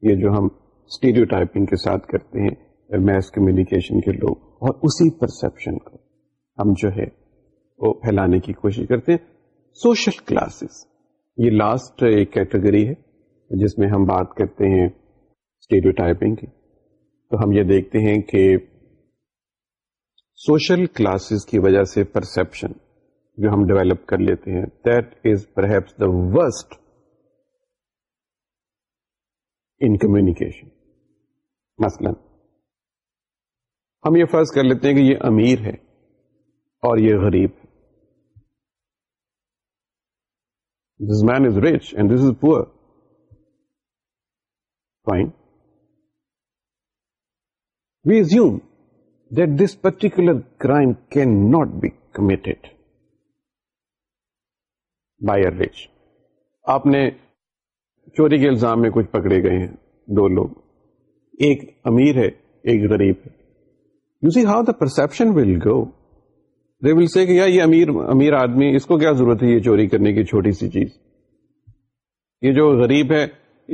یہ جو ہم اسٹیریو ٹائپنگ کے ساتھ کرتے ہیں میس کمیونیکیشن کے لوگ اور اسی پرسپشن کو ہم جو ہے وہ پھیلانے کی کوشش کرتے ہیں سوشل کلاسز یہ لاسٹ ایک کیٹیگری ہے جس میں ہم بات کرتے ہیں اسٹیریو ٹائپنگ کی تو ہم یہ دیکھتے ہیں کہ سوشل کلاسز کی وجہ سے پرسپشن جو ہم ڈیولپ کر لیتے ہیں that is perhaps the worst in communication مثلا ہم یہ فرض کر لیتے ہیں کہ یہ امیر ہے اور یہ غریب this man is reach and this is poor fine crime crime can not be committed by آپ نے چوری کے الزام میں کچھ پکڑے گئے ہیں دو لوگ ایک امیر ہے ایک غریب ہے you see how the perception will go they will say یہ امیر امیر آدمی اس کو کیا ضرورت ہے یہ چوری کرنے کی چھوٹی سی چیز یہ جو غریب ہے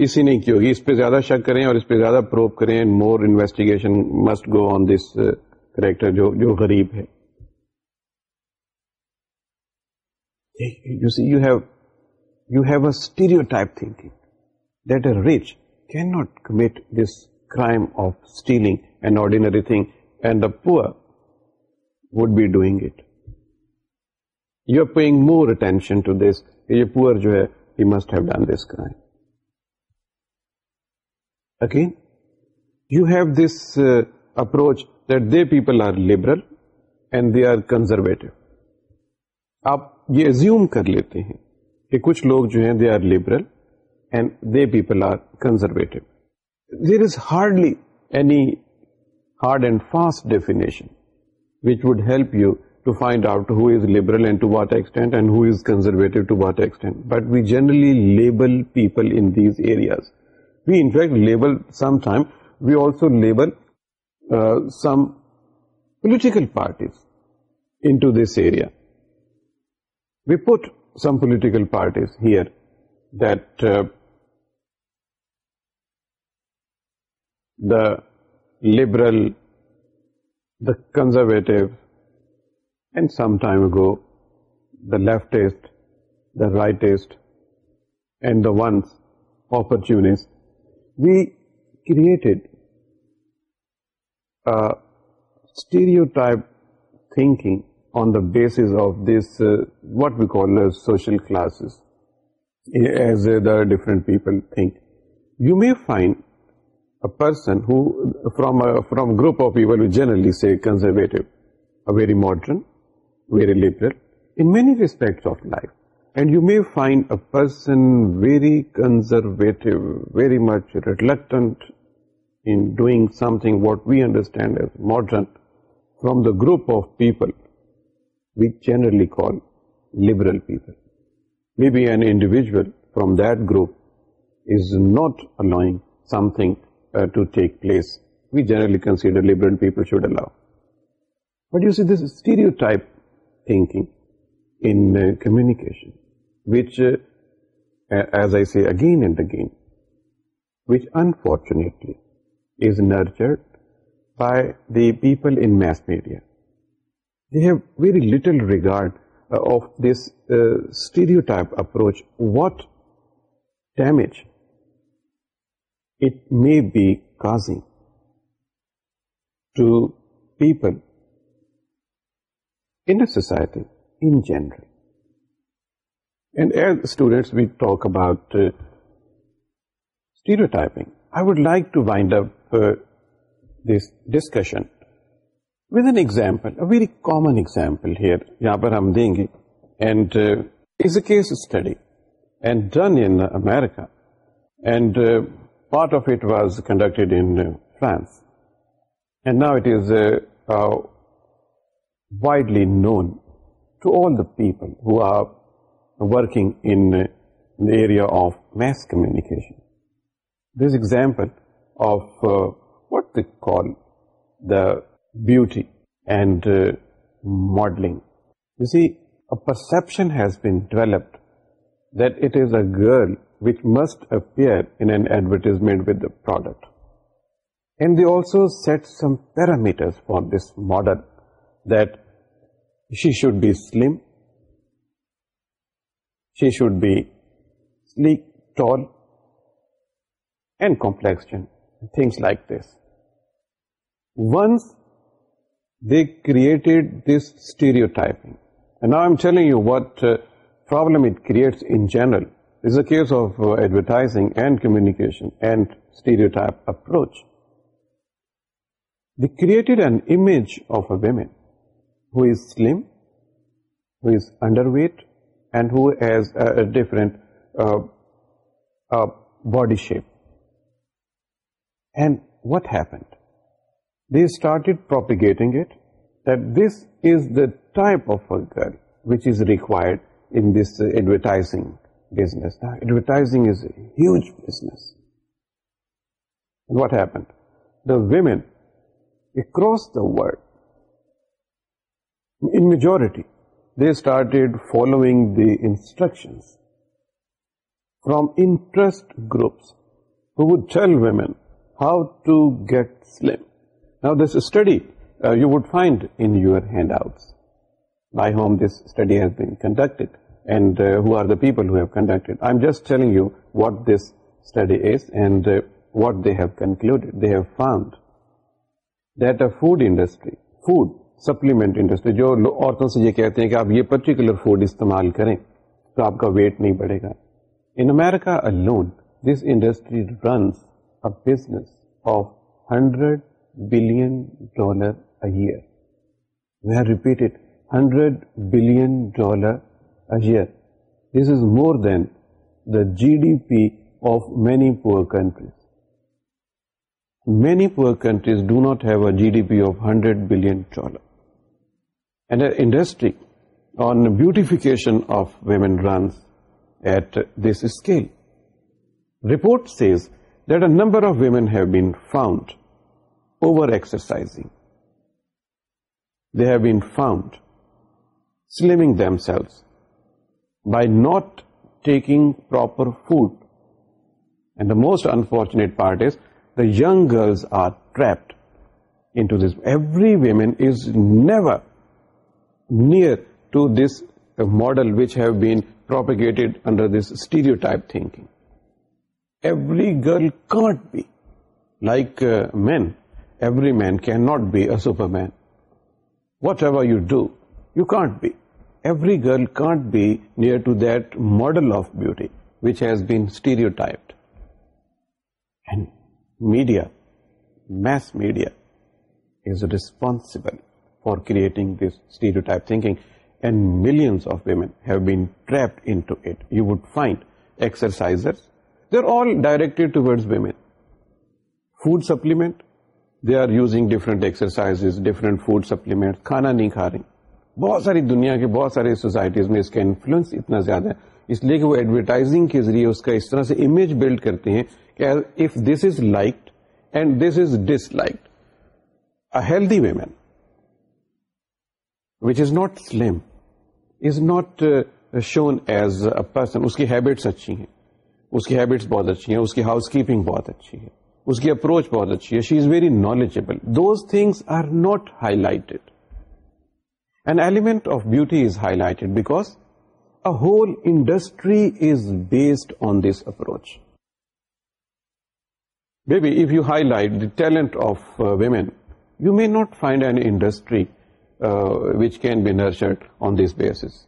اسی کی ہوگی اس پہ زیادہ شک کریں اور اس پہ زیادہ پروف کریں more investigation must go on this character جو غریب ہے rich can not commit this crime of stealing and ordinary thing and the poor would be doing it you are paying more attention to this یہ poor جو ہے he must have done this crime you have this approach they people are liberal and they are conservative آپ یہ zoom کر لیتے ہیں کہ کچھ لوگ جو ہیں they are liberal and they people are conservative there is hardly any hard and fast definition which would help you to find out who is liberal and to what extent and who is conservative to what extent but we generally label people in these areas We in fact label sometime, we also label uh, some political parties into this area. We put some political parties here that uh, the liberal, the conservative, and some time ago the leftist, the rightist, and the ones opportunist we created a stereotype thinking on the basis of this, uh, what we call as social classes, as the different people think. You may find a person who, from a group of people who generally say conservative, a very modern, very liberal, in many respects of life. And you may find a person very conservative, very much reluctant in doing something what we understand as modern from the group of people we generally call liberal people. Maybe an individual from that group is not allowing something uh, to take place. We generally consider liberal people should allow. But you see, this stereotype thinking in uh, communication which, uh, as I say again and again, which unfortunately is nurtured by the people in mass media. They have very little regard uh, of this uh, stereotype approach, what damage it may be causing to people in a society in general. And as student we talk about stereotyping I would like to wind up discussion with an example very common example یہاں پر ہم دیں گے and is a case study and during America part of it was conduct in France now it is widely known to all the people working in the area of mass communication. This example of uh, what they call the beauty and uh, modeling. You see, a perception has been developed that it is a girl which must appear in an advertisement with the product. And they also set some parameters for this model that she should be slim, she should be sleek, tall, and complexion, things like this. Once they created this stereotyping, and now I'm telling you what uh, problem it creates in general. This is a case of uh, advertising and communication and stereotype approach. They created an image of a woman who is slim, who is underweight, and who has a different uh, uh, body shape. And what happened? They started propagating it, that this is the type of fungus which is required in this uh, advertising business. Now, advertising is a huge business. And what happened? The women across the world, in majority, they started following the instructions from interest groups who would tell women how to get slim. Now this study uh, you would find in your handouts. By whom this study has been conducted and uh, who are the people who have conducted. I'm just telling you what this study is and uh, what they have concluded. They have found that a food industry, food supplement industry جو عورتوں سے یہ کہتے ہیں کہ آپ یہ particular food استعمال کریں تو آپ کا ویٹ نہیں بڑھے گا in America alone this industry runs a business of hundred billion dollar year we have repeated hundred billion dollar year this is more than the G D P of many poor countries many poor countries do not have a G D P of hundred billion dollar And an industry on beautification of women runs at this scale. Report says that a number of women have been found over-exercising. They have been found slimming themselves by not taking proper food. And the most unfortunate part is the young girls are trapped into this. Every woman is never near to this uh, model which have been propagated under this stereotype thinking. Every girl can't be like uh, men. Every man cannot be a superman. Whatever you do, you can't be. Every girl can't be near to that model of beauty which has been stereotyped. And media, mass media, is responsible for creating this stereotype thinking and millions of women have been trapped into it. You would find They're all directed towards women. Food supplement, they are using different exercises, different food supplement کھانا نہیں کھا رہی بہت ساری دنیا کے بہت سارے سوسائٹیز میں اس کا انفلوئنس اتنا زیادہ ہے اس لیے کہ وہ ایڈورٹائزنگ کے ذریعے اس کا اس طرح سے امیج بلڈ کرتے ہیں کہ if this this is is liked liked and this a healthy which is not slim is not shown as a person اس کی ہیبٹس اچھی ہیں اس کی ہیبٹس بہت اچھی ہیں اس کی ہاؤس کیپنگ بہت اچھی ہے اس کی اپروچ بہت اچھی ہے she is very knowledgeable those things are not highlighted an element of beauty is highlighted because a whole industry is based on this approach baby if you highlight the talent of women you may not find an industry Uh, which can be nurtured on this basis.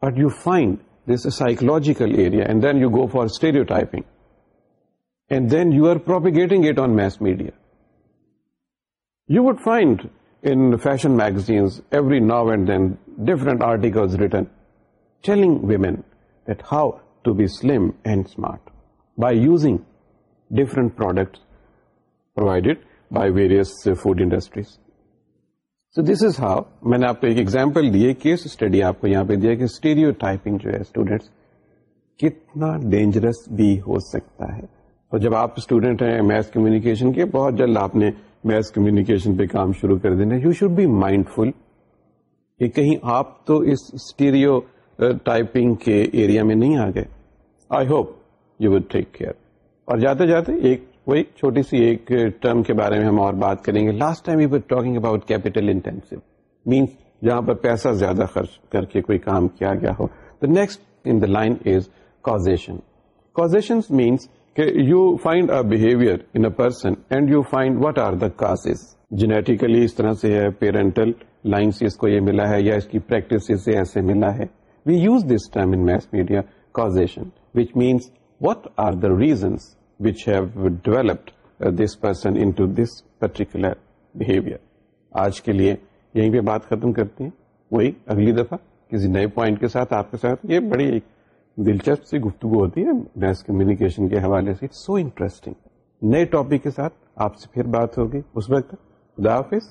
But you find this is a psychological area, and then you go for stereotyping. And then you are propagating it on mass media. You would find in fashion magazines, every now and then, different articles written telling women that how to be slim and smart by using different products provided by various food industries. So this is how میں نے آپ کو ایک example case study آپ کو یہاں پہ دیا کہ اسٹیریو ٹائپنگ جو ہے اسٹوڈینٹس کتنا ڈینجرس بھی ہو سکتا ہے اور جب آپ اسٹوڈینٹ ہیں میتھ کمیونیکیشن کے بہت جلد آپ نے میتھ کمیونیکیشن پہ کام شروع کر دینا you should be mindful کہ کہیں آپ تو اس اسٹیریو ٹائپنگ کے ایریا میں نہیں آ گئے I hope you will take care اور جاتے جاتے ایک ایک چھوٹی سی ایک ٹرم کے بارے میں ہم اور بات کریں گے last time you talking about capital means جہاں پر پیسہ زیادہ خرچ کر کے کوئی کام کیا گیا ہو the next in the line is causation causation means کہ you find a behaviour in a person and you find what are the causes genetically اس طرح سے ہے پیرنٹل لائن سے اس کو یہ ملا ہے یا اس کی پریکٹس سے ایسے ملا ہے we use this term in mass media causation which means what are the reasons which have developed آج کے لیے یہیں پہ بات ختم کرتے ہیں وہی اگلی دفعہ کسی نئے پوائنٹ کے ساتھ آپ کے ساتھ یہ بڑی ایک دلچسپ سی گفتگو ہوتی ہے میس کمیونیکیشن کے حوالے سے سو انٹرسٹنگ نئے ٹاپک کے ساتھ آپ سے پھر بات ہوگی اس وقت خدا حافظ